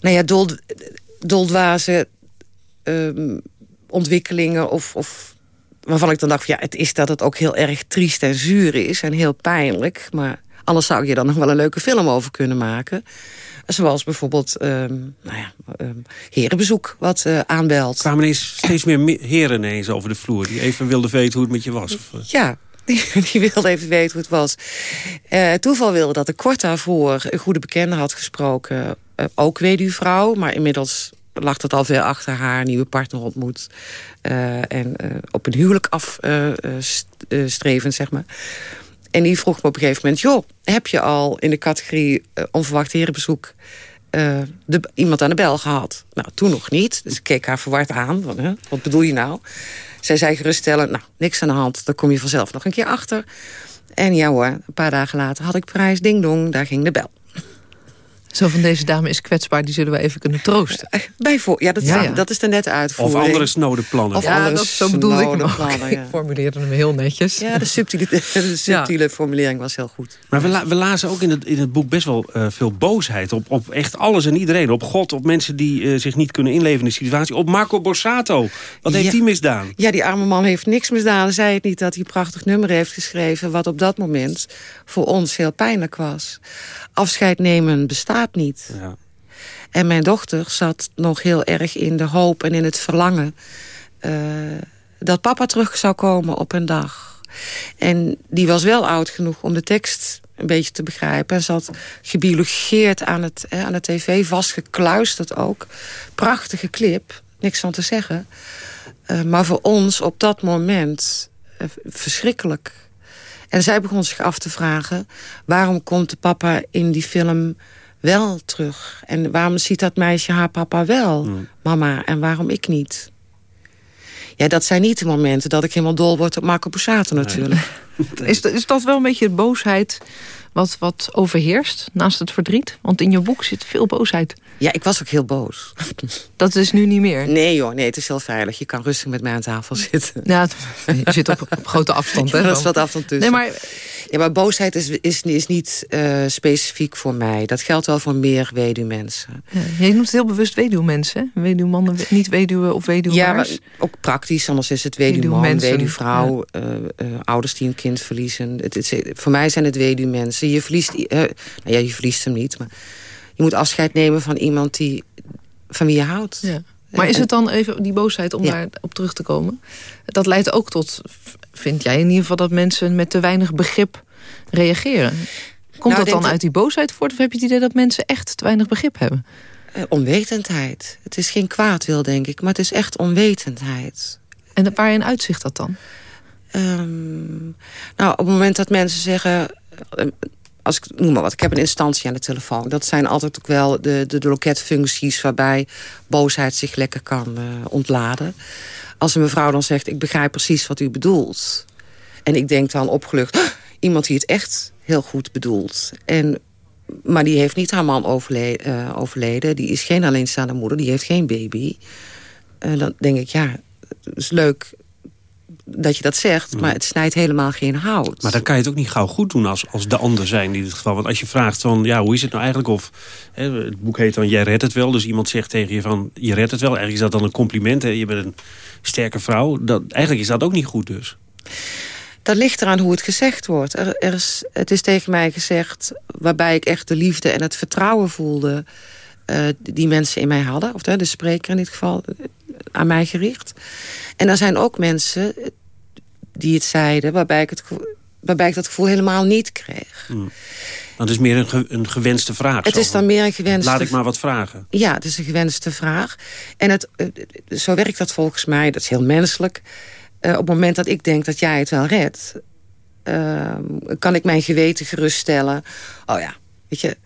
Nou ja, dol, doldwaze... Um, ontwikkelingen of, of waarvan ik dan dacht... ja, het is dat het ook heel erg triest en zuur is en heel pijnlijk. Maar anders zou je dan nog wel een leuke film over kunnen maken. Zoals bijvoorbeeld um, nou ja, um, herenbezoek wat uh, aanbelt. Er kwamen ineens steeds meer heren ineens over de vloer... die even wilden weten hoe het met je was. Of, uh... Ja, die, die, wilde even weten hoe het was. Uh, toeval wilde dat ik kort daarvoor een goede bekende had gesproken. ook weduwvrouw, maar inmiddels lag dat al ver achter haar nieuwe partner ontmoet. Uh, en uh, op een huwelijk afstrevend, uh, zeg maar. En die vroeg me op een gegeven moment... joh, heb je al in de categorie onverwacht herenbezoek... Iemand aan de bel gehad? Nou, toen nog niet. Dus ik keek haar verward aan. Wat bedoel je nou? Zij zei geruststellend, nou, niks aan de hand. Daar kom je vanzelf nog een keer achter. En ja hoor, een paar dagen later had ik prijs ding dong. Daar ging de bel. Zo van deze dame is kwetsbaar, die zullen we even kunnen troosten. Bijvoorbeeld, ja, dat, ja, ja. dat is de nette uitvoering. Of andere snode plannen. Of ja, andere dat, zo bedoelde ik hem plannen, ja. Ik formuleerde hem heel netjes. Ja, de subtiele, de subtiele formulering was heel goed. Maar we, la, we lazen ook in het, in het boek best wel uh, veel boosheid. Op, op echt alles en iedereen. Op God, op mensen die uh, zich niet kunnen inleven in de situatie. Op Marco Borsato. Wat heeft hij misdaan? Ja, die arme man heeft niks misdaan. Zei het niet dat hij een prachtig nummer heeft geschreven... wat op dat moment voor ons heel pijnlijk was. Afscheid nemen bestaat niet. Ja. En mijn dochter zat nog heel erg in de hoop en in het verlangen... Uh, dat papa terug zou komen op een dag. En die was wel oud genoeg om de tekst een beetje te begrijpen. En zat gebiologeerd aan, het, hè, aan de tv, vastgekluisterd ook. Prachtige clip, niks van te zeggen. Uh, maar voor ons op dat moment uh, verschrikkelijk. En zij begon zich af te vragen... waarom komt de papa in die film wel terug? En waarom ziet dat meisje haar papa wel, mm. mama, en waarom ik niet? Ja, dat zijn niet de momenten dat ik helemaal dol word op Marco Borsato natuurlijk. Nee. is, is dat wel een beetje de boosheid wat, wat overheerst naast het verdriet? Want in je boek zit veel boosheid. Ja, ik was ook heel boos. Dat is nu niet meer? Nee joh, nee, het is heel veilig. Je kan rustig met mij aan tafel zitten. Ja, je zit op, op grote afstand. Hè, er is wat afstand tussen. Nee, maar... Ja, maar boosheid is, is, is niet uh, specifiek voor mij. Dat geldt wel voor meer weduwmensen. Ja, je noemt het heel bewust weduwmensen. Weduwmannen, niet weduwen of weduwmaars. Ja, maar ook praktisch. Anders is het weduwman, weduwvrouw, ja. uh, uh, ouders die een kind verliezen. Het, het, voor mij zijn het weduwmensen. Je verliest, nou ja, je verliest hem niet, maar je moet afscheid nemen van iemand die, van wie je houdt. Ja. Maar is het dan even die boosheid om ja. daar op terug te komen? Dat leidt ook tot, vind jij in ieder geval... dat mensen met te weinig begrip reageren. Komt nou, dat dan uit die boosheid voort? Of heb je het idee dat mensen echt te weinig begrip hebben? Uh, onwetendheid. Het is geen kwaad wil, denk ik. Maar het is echt onwetendheid. En waarin uitzicht dat dan? Um, nou, op het moment dat mensen zeggen als ik noem maar wat, ik heb een instantie aan de telefoon. Dat zijn altijd ook wel de, de, loketfuncties waarbij boosheid zich lekker kan uh, ontladen. Als een mevrouw dan zegt, ik begrijp precies wat u bedoelt. En ik denk dan opgelucht, iemand die het echt heel goed bedoelt. En, maar die heeft niet haar man overleden, uh, overleden. Die is geen alleenstaande moeder, die heeft geen baby. En dan denk ik, ja, het is leuk dat je dat zegt, maar het snijdt helemaal geen hout. Maar dan kan je het ook niet gauw goed doen als, als de ander zijn in dit geval. Want als je vraagt van, ja, hoe is het nou eigenlijk? Of hè, het boek heet dan Jij redt het wel. Dus iemand zegt tegen je van, je redt het wel. Eigenlijk is dat dan een compliment. Hè? Je bent een sterke vrouw. Dat, eigenlijk is dat ook niet goed dus. Dat ligt eraan hoe het gezegd wordt. Er, er is, het is tegen mij gezegd waarbij ik echt de liefde en het vertrouwen voelde... Uh, die mensen in mij hadden. Of de, de spreker in dit geval eh, aan mij gericht. En er zijn ook mensen die het zeiden... waarbij ik, het, waarbij ik dat gevoel helemaal niet kreeg. Hmm. Dat is meer een, ge, een gewenste vraag. Het is dan meer een gewenste... Laat ik maar wat vragen. Ja, het is een gewenste vraag. En het, eh, zo werkt dat volgens mij, dat is heel menselijk... Uh, op het moment dat ik denk dat jij het wel redt... Uh, kan ik mijn geweten geruststellen. Oh ja, weet je,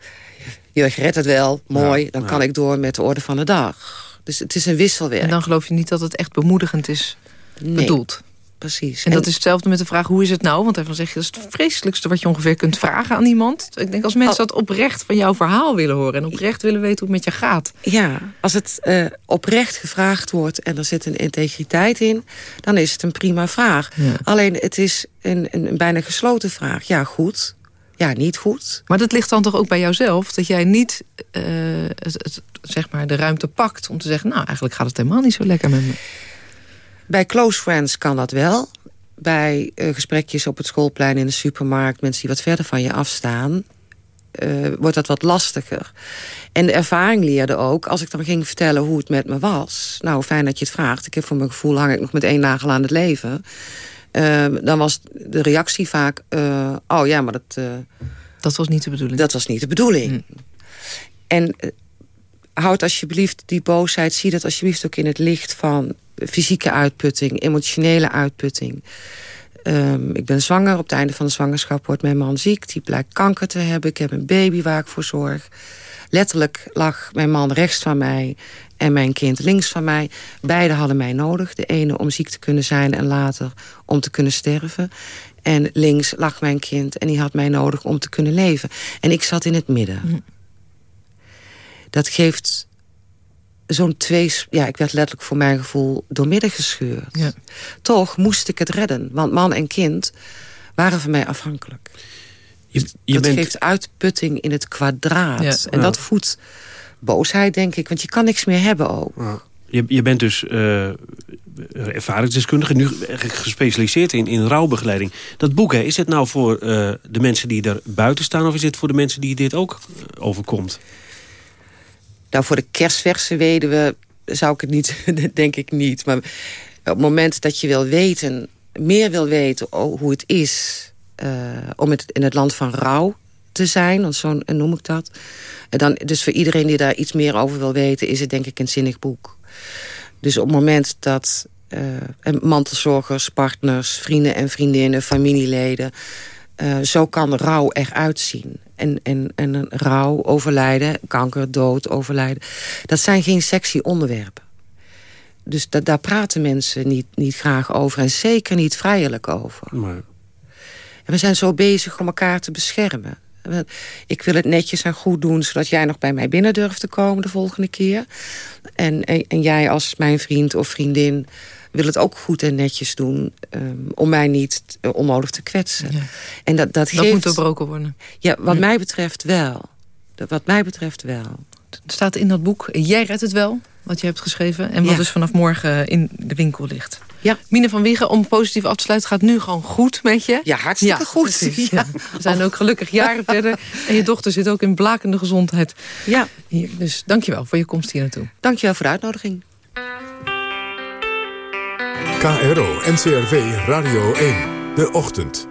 je redt het wel, mooi. Ja, dan ja. kan ik door met de orde van de dag. Dus het is een wisselwerk. En dan geloof je niet dat het echt bemoedigend is nee, bedoeld? Precies. En, en, dat is hetzelfde met de vraag, hoe is het nou? Want daarvan zeg je, dat is het vreselijkste wat je ongeveer kunt vragen aan iemand. Ik denk als mensen oh. dat oprecht van jouw verhaal willen horen... en oprecht willen weten hoe het met je gaat. Ja, als het uh, oprecht gevraagd wordt en er zit een integriteit in... dan is het een prima vraag. Ja. Alleen het is een, een, een bijna gesloten vraag. Ja, goed. Ja, niet goed. Maar dat ligt dan toch ook bij jouzelf? Dat jij niet uh, het, het, zeg maar de ruimte pakt om te zeggen... nou, eigenlijk gaat het helemaal niet zo lekker met me. Bij close friends kan dat wel. Bij uh, gesprekjes op het schoolplein in de supermarkt... mensen die wat verder van je afstaan... Uh, wordt dat wat lastiger. En de ervaring leerde ook, als ik dan ging vertellen hoe het met me was... nou, fijn dat je het vraagt. Ik heb voor mijn gevoel hang ik nog met één nagel aan het leven. Uh, dan was de reactie vaak... Uh, oh ja, maar dat... dat was niet de bedoeling. Dat was niet de bedoeling. Hm. En houd alsjeblieft die boosheid... zie dat alsjeblieft ook in het licht van fysieke uitputting, emotionele uitputting. Um, ik ben zwanger. Op het einde van de zwangerschap wordt mijn man ziek. Die blijkt kanker te hebben. Ik heb een baby waar ik voor zorg. Letterlijk lag mijn man rechts van mij en mijn kind links van mij. Beiden hadden mij nodig. De ene om ziek te kunnen zijn en later om te kunnen sterven. En links lag mijn kind en die had mij nodig om te kunnen leven. En ik zat in het midden. Dat geeft zo'n twee... Ja, ik werd letterlijk voor mijn gevoel doormidden gescheurd. Ja. Toch moest ik het redden. Want man en kind waren van mij afhankelijk. Je, je dat bent... geeft uitputting in het kwadraat. Ja. En ja. dat voedt boosheid, denk ik. Want je kan niks meer hebben ook. Je, je bent dus uh, ervaringsdeskundige, nu gespecialiseerd in, in rouwbegeleiding. Dat boek, hè, is het nou voor uh, de mensen die er buiten staan... of is het voor de mensen die dit ook overkomt? Nou, voor de kerstverse weduwe zou ik het niet, denk ik niet. Maar op het moment dat je wil weten, meer wil weten hoe het is... Uh, om in het land van rouw te zijn, want zo noem ik dat. En dan, dus voor iedereen die daar iets meer over wil weten... is het denk ik een zinnig boek. Dus op het moment dat uh, mantelzorgers, partners, vrienden en vriendinnen... familieleden, uh, zo kan rouw eruit zien en, en, en rouw, overlijden, kanker, dood, overlijden. Dat zijn geen sexy onderwerpen. Dus daar praten mensen niet, niet graag over. En zeker niet vrijelijk over. Maar... En we zijn zo bezig om elkaar te beschermen. Ik wil het netjes en goed doen... zodat jij nog bij mij binnen durft te komen de volgende keer. En, en, en jij als mijn vriend of vriendin wil het ook goed en netjes doen... Um, om mij niet onnodig te kwetsen. Ja. En dat, dat, dat geeft... moet doorbroken worden. Ja, wat ja. mij betreft wel. Wat mij betreft wel. Het staat in dat boek, Jij redt het wel, wat je hebt geschreven... en wat ja. dus vanaf morgen in de winkel ligt. Ja. Mine van Wiegen, om positief af te sluiten, gaat nu gewoon goed met je. Ja, hartstikke ja, goed. Ja. We zijn ook gelukkig jaren verder. En je dochter zit ook in blakende gezondheid. Ja. Hier, dus dankjewel voor je komst hier naartoe. Dankjewel voor de uitnodiging. KRO NCRV Radio 1, de ochtend.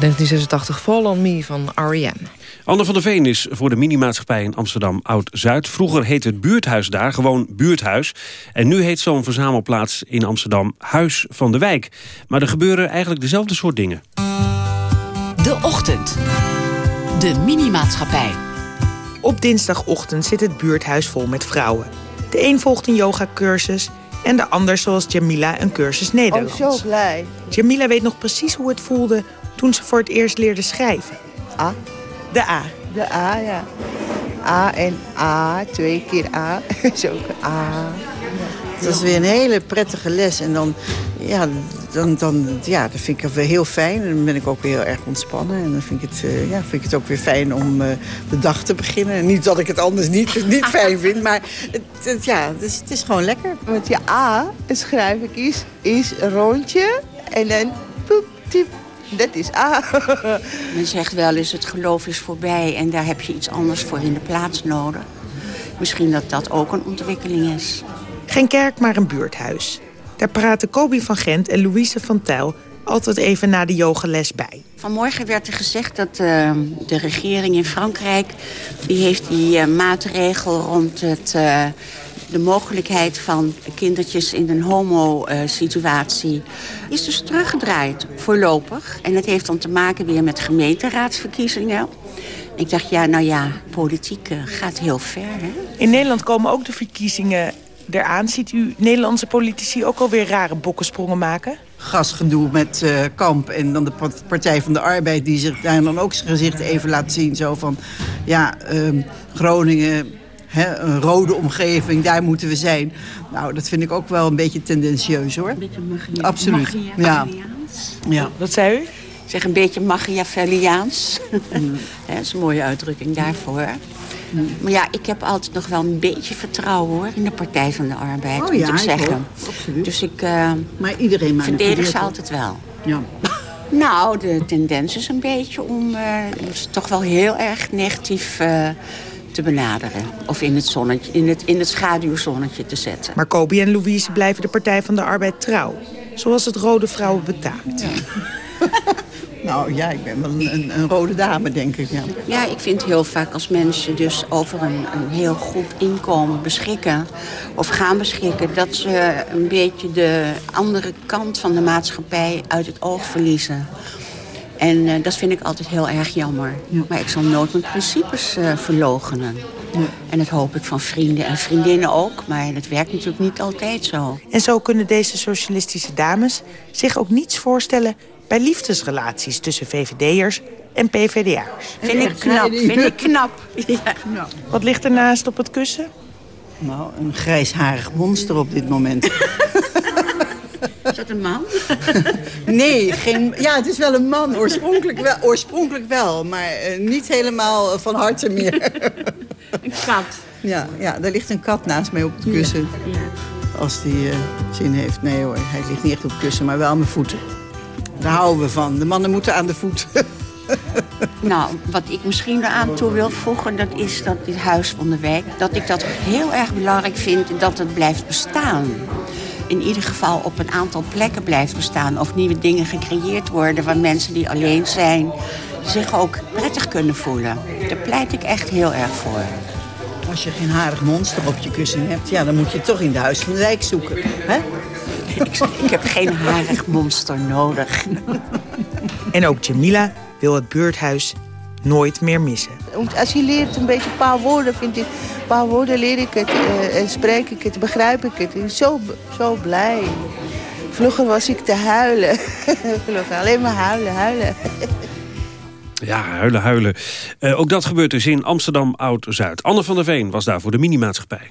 1986 Fall on Me van R.E.M. Anne van der Veen is voor de minimaatschappij in Amsterdam Oud-Zuid. Vroeger heette het buurthuis daar gewoon buurthuis. En nu heet zo'n verzamelplaats in Amsterdam Huis van de Wijk. Maar er gebeuren eigenlijk dezelfde soort dingen. De Ochtend. De Minimaatschappij. Op dinsdagochtend zit het buurthuis vol met vrouwen. De een volgt een yogacursus en de ander zoals Jamila een cursus Nederlands. Oh, zo blij. Jamila weet nog precies hoe het voelde toen ze voor het eerst leerde schrijven. A. De A. De A, ja. A en A, twee keer A. zo, A. Het was weer een hele prettige les. En dan, ja, dan, dan, ja, dat vind ik het weer heel fijn. En dan ben ik ook weer heel erg ontspannen. En dan vind ik het, uh, ja, vind ik het ook weer fijn om uh, de dag te beginnen. En niet dat ik het anders niet, niet fijn vind. Maar het, het ja, het is, het is gewoon lekker. Want je A, schrijf ik is, is een rondje. En dan poep, tip, dat is A. Men zegt wel eens, het geloof is voorbij en daar heb je iets anders voor in de plaats nodig. Misschien dat dat ook een ontwikkeling is. Geen kerk, maar een buurthuis. Daar praten Kobi van Gent en Louise van Tijl altijd even na de yogales bij. Vanmorgen werd er gezegd dat uh, de regering in Frankrijk... die heeft die uh, maatregel rond het, uh, de mogelijkheid van kindertjes in een homo-situatie... is dus teruggedraaid, voorlopig. En dat heeft dan te maken weer met gemeenteraadsverkiezingen. Ik dacht, ja, nou ja, politiek gaat heel ver, hè? In Nederland komen ook de verkiezingen eraan. Ziet u Nederlandse politici ook alweer rare bokkensprongen maken? Gasgedoe met uh, Kamp en dan de Partij van de Arbeid... die zich daar dan ook zijn gezicht even laat zien. Zo van, ja, um, Groningen, hè, een rode omgeving, daar moeten we zijn. Nou, dat vind ik ook wel een beetje tendentieus, hoor. Een beetje magia Absoluut, ja. ja. Wat zei u? Ik zeg een beetje Machiavelliaans. Mm. dat is een mooie uitdrukking daarvoor. Mm. Maar ja, ik heb altijd nog wel een beetje vertrouwen hoor in de Partij van de Arbeid, oh, moet ja, ik zeggen. Ik Absoluut. Dus ik uh, maar iedereen verdedig ze altijd wel. Ja. Nou, de tendens is een beetje om uh, toch wel heel erg negatief uh, te benaderen. Of in het, zonnetje, in, het, in het schaduwzonnetje te zetten. Maar Kobi en Louise blijven de Partij van de Arbeid trouw. Zoals het Rode Vrouwen betaamt. Ja. Nou ja, ik ben wel een, een, een, rode dame, denk ik. Ja. ja, ik vind heel vaak als mensen dus over een, een heel goed inkomen beschikken... of gaan beschikken, dat ze een beetje de andere kant van de maatschappij uit het oog verliezen. En uh, dat vind ik altijd heel erg jammer. Ja. Maar ik zal nooit mijn principes uh, verlogenen. Ja. En dat hoop ik van vrienden en vriendinnen ook. Maar dat werkt natuurlijk niet altijd zo. En zo kunnen deze socialistische dames zich ook niets voorstellen bij liefdesrelaties tussen VVD'ers en PVDA'ers. Vind ik knap, vind ik knap. Ja. Nou. Wat ligt ernaast op het kussen? Nou, een grijsharig monster op dit moment. Is dat een man? nee, geen, ja, het is wel een man. Oorspronkelijk wel, oorspronkelijk wel maar uh, niet helemaal van harte meer. een kat? Ja, ja, daar ligt een kat naast mij op het kussen. Ja. Ja. Als die uh, zin heeft. Nee hoor, hij ligt niet echt op het kussen, maar wel aan mijn voeten. Daar houden we van. De mannen moeten aan de voet. nou, wat ik misschien eraan toe wil voegen... dat is dat dit Huis van de Wijk... dat ik dat heel erg belangrijk vind dat het blijft bestaan. In ieder geval op een aantal plekken blijft bestaan. Of nieuwe dingen gecreëerd worden... waar mensen die alleen zijn zich ook prettig kunnen voelen. Daar pleit ik echt heel erg voor. Als je geen harig monster op je kussen hebt... ja, dan moet je toch in de Huis van de Wijk zoeken. hè? Ik, ik heb geen harig monster nodig. En ook Jamila wil het buurthuis nooit meer missen. Als je leert een beetje een paar woorden, vind ik, paar woorden leer ik het, uh, spreek ik het, begrijp ik het. Ik ben zo, zo blij. Vroeger was ik te huilen. Vroeger alleen maar huilen, huilen. Ja, huilen, huilen. Uh, ook dat gebeurt dus in Amsterdam Oud-Zuid. Anne van der Veen was daar voor de minimaatschappij.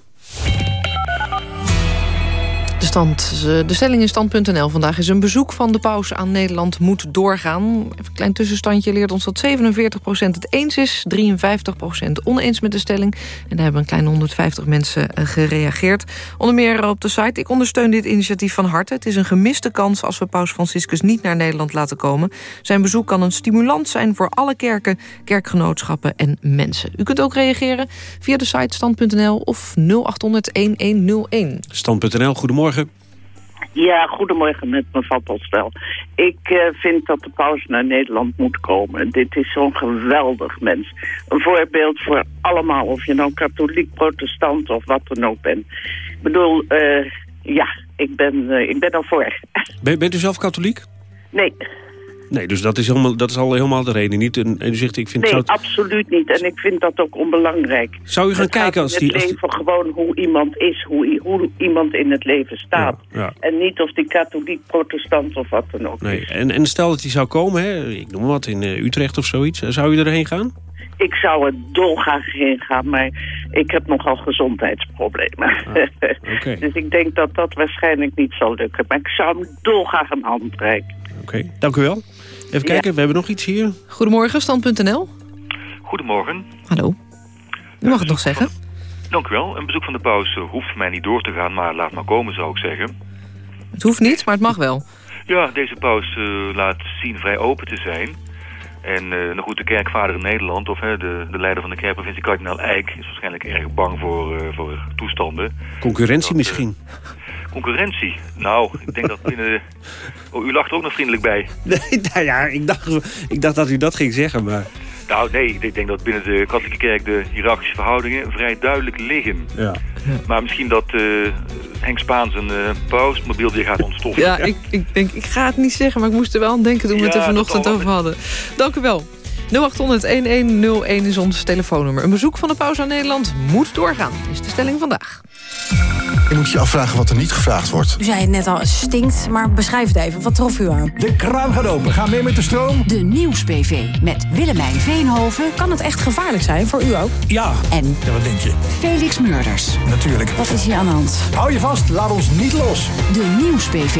De, stelling in stand.nl vandaag is een bezoek van de paus aan Nederland moet doorgaan. Even een klein tussenstandje leert ons dat 47% het eens is, 53% oneens met de stelling. En daar hebben een kleine 150 mensen gereageerd. Onder meer op de site. Ik ondersteun dit initiatief van harte. Het is een gemiste kans als we paus Franciscus niet naar Nederland laten komen. Zijn bezoek kan een stimulans zijn voor alle kerken, kerkgenootschappen en mensen. U kunt ook reageren via de site stand.nl of 0800 1101. Stand.nl, goedemorgen. Ja, goedemorgen met mevrouw Postel. Ik eh, vind dat de paus naar Nederland moet komen. Dit is zo'n geweldig mens. Een voorbeeld voor allemaal, of je nou katholiek, protestant of wat dan ook bent. Ik bedoel, eh, ja, ik ben, eh, ik ben ervoor. Ben, bent u zelf katholiek? Nee, Nee, dus dat is, helemaal, dat is al helemaal de reden niet. En, en u zegt, ik vind... nee, het- absoluut niet. En ik vind dat ook onbelangrijk. Zou u gaan Het kijken als die... het Als die leven gewoon hoe iemand is, hoe, hoe iemand in het leven staat. ja. En niet of die katholiek, protestant of wat dan ook Nee, en, en stel dat hij zou komen, hè, ik noem maar wat, in eh, Utrecht of zoiets. Zou u erheen gaan? Ik zou er dolgraag heen gaan, maar ik heb nogal gezondheidsproblemen. Oké, dus ik denk dat dat waarschijnlijk niet zal lukken. Maar ik zou hem dolgraag een hand reiken. oké. Dank u wel. Even kijken, we hebben nog iets hier. Goedemorgen, stand.nl. Goedemorgen. Hallo. U mag het nog zeggen. Dank u wel. Een bezoek van de paus eh, hoeft voor mij niet door te gaan, maar laat maar komen zou ik zeggen. Het hoeft niet, maar het mag wel. Ja, deze paus eh, laat zien vrij open te zijn. En eh, nou goed, de kerkvader in Nederland, of hè, de, de leider van de kerkprovincie, kardinaal Eijk, is waarschijnlijk erg bang voor, eh, voor toestanden. Concurrentie misschien. Concurrentie? Nou, ik denk dat binnen... de- Oh, u lacht er ook nog vriendelijk bij. Nee, nou ja, ik dacht, ik dacht dat u dat ging zeggen, maar... Nou, nee, ik denk dat binnen de katholieke kerk de hiërarchische verhoudingen vrij duidelijk liggen. Ja. Maar misschien dat eh, Henk Spaans een uh, pausmobiel weer gaat ontstoffen. Ja, ik, ik denk, ik ga het niet zeggen, maar ik moest er wel aan denken toen we het er vanochtend over hadden. Dank u wel. 0800-1101 is ons telefoonnummer. Een bezoek van de paus aan Nederland moet doorgaan, is de stelling vandaag. Je moet je afvragen wat er niet gevraagd wordt. U zei het net al, het stinkt, maar beschrijf het even. Wat trof u aan? De kraan gaat open. Ga mee met de stroom. De Nieuws-PV met Willemijn Veenhoven Kan het echt gevaarlijk zijn, voor u ook? Ja. en Ja, wat denk je? Felix Murders. Natuurlijk. Wat is hier aan de hand? Hou je vast, laat ons niet los. De Nieuws-PV.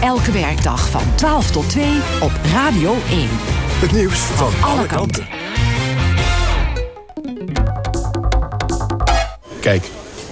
Elke werkdag van 12 tot 2 op Radio 1. Het nieuws van Alle kanten. Kijk,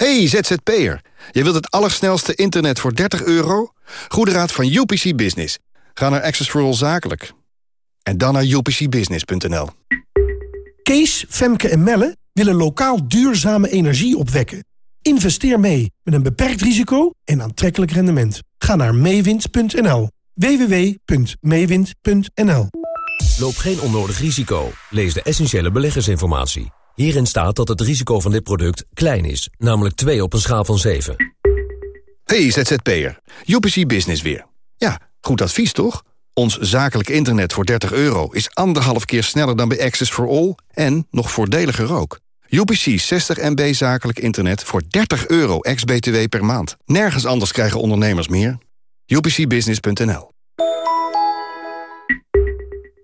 Hey ZZP'er, je wilt het allersnelste internet voor 30 euro? Goede raad van UPC Business. Ga naar Access for All Zakelijk. En dan naar upcbusiness.nl. Kees, Femke en Melle willen lokaal duurzame energie opwekken. Investeer mee met een beperkt risico en aantrekkelijk rendement. Ga naar meewind.nl. www.meewind.nl Loop geen onnodig risico. Lees de essentiële beleggersinformatie. Hierin staat dat het risico van dit product klein is, namelijk 2 op een schaal van 7. Hey ZZP'er, UPC Business weer. Ja, goed advies toch? Ons zakelijk internet voor 30 euro is anderhalf keer sneller dan bij Access for All... en nog voordeliger ook. UPC 60 MB zakelijk internet voor 30 euro ex-BTW per maand. Nergens anders krijgen ondernemers meer. UPCbusiness.nl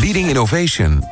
leading innovation.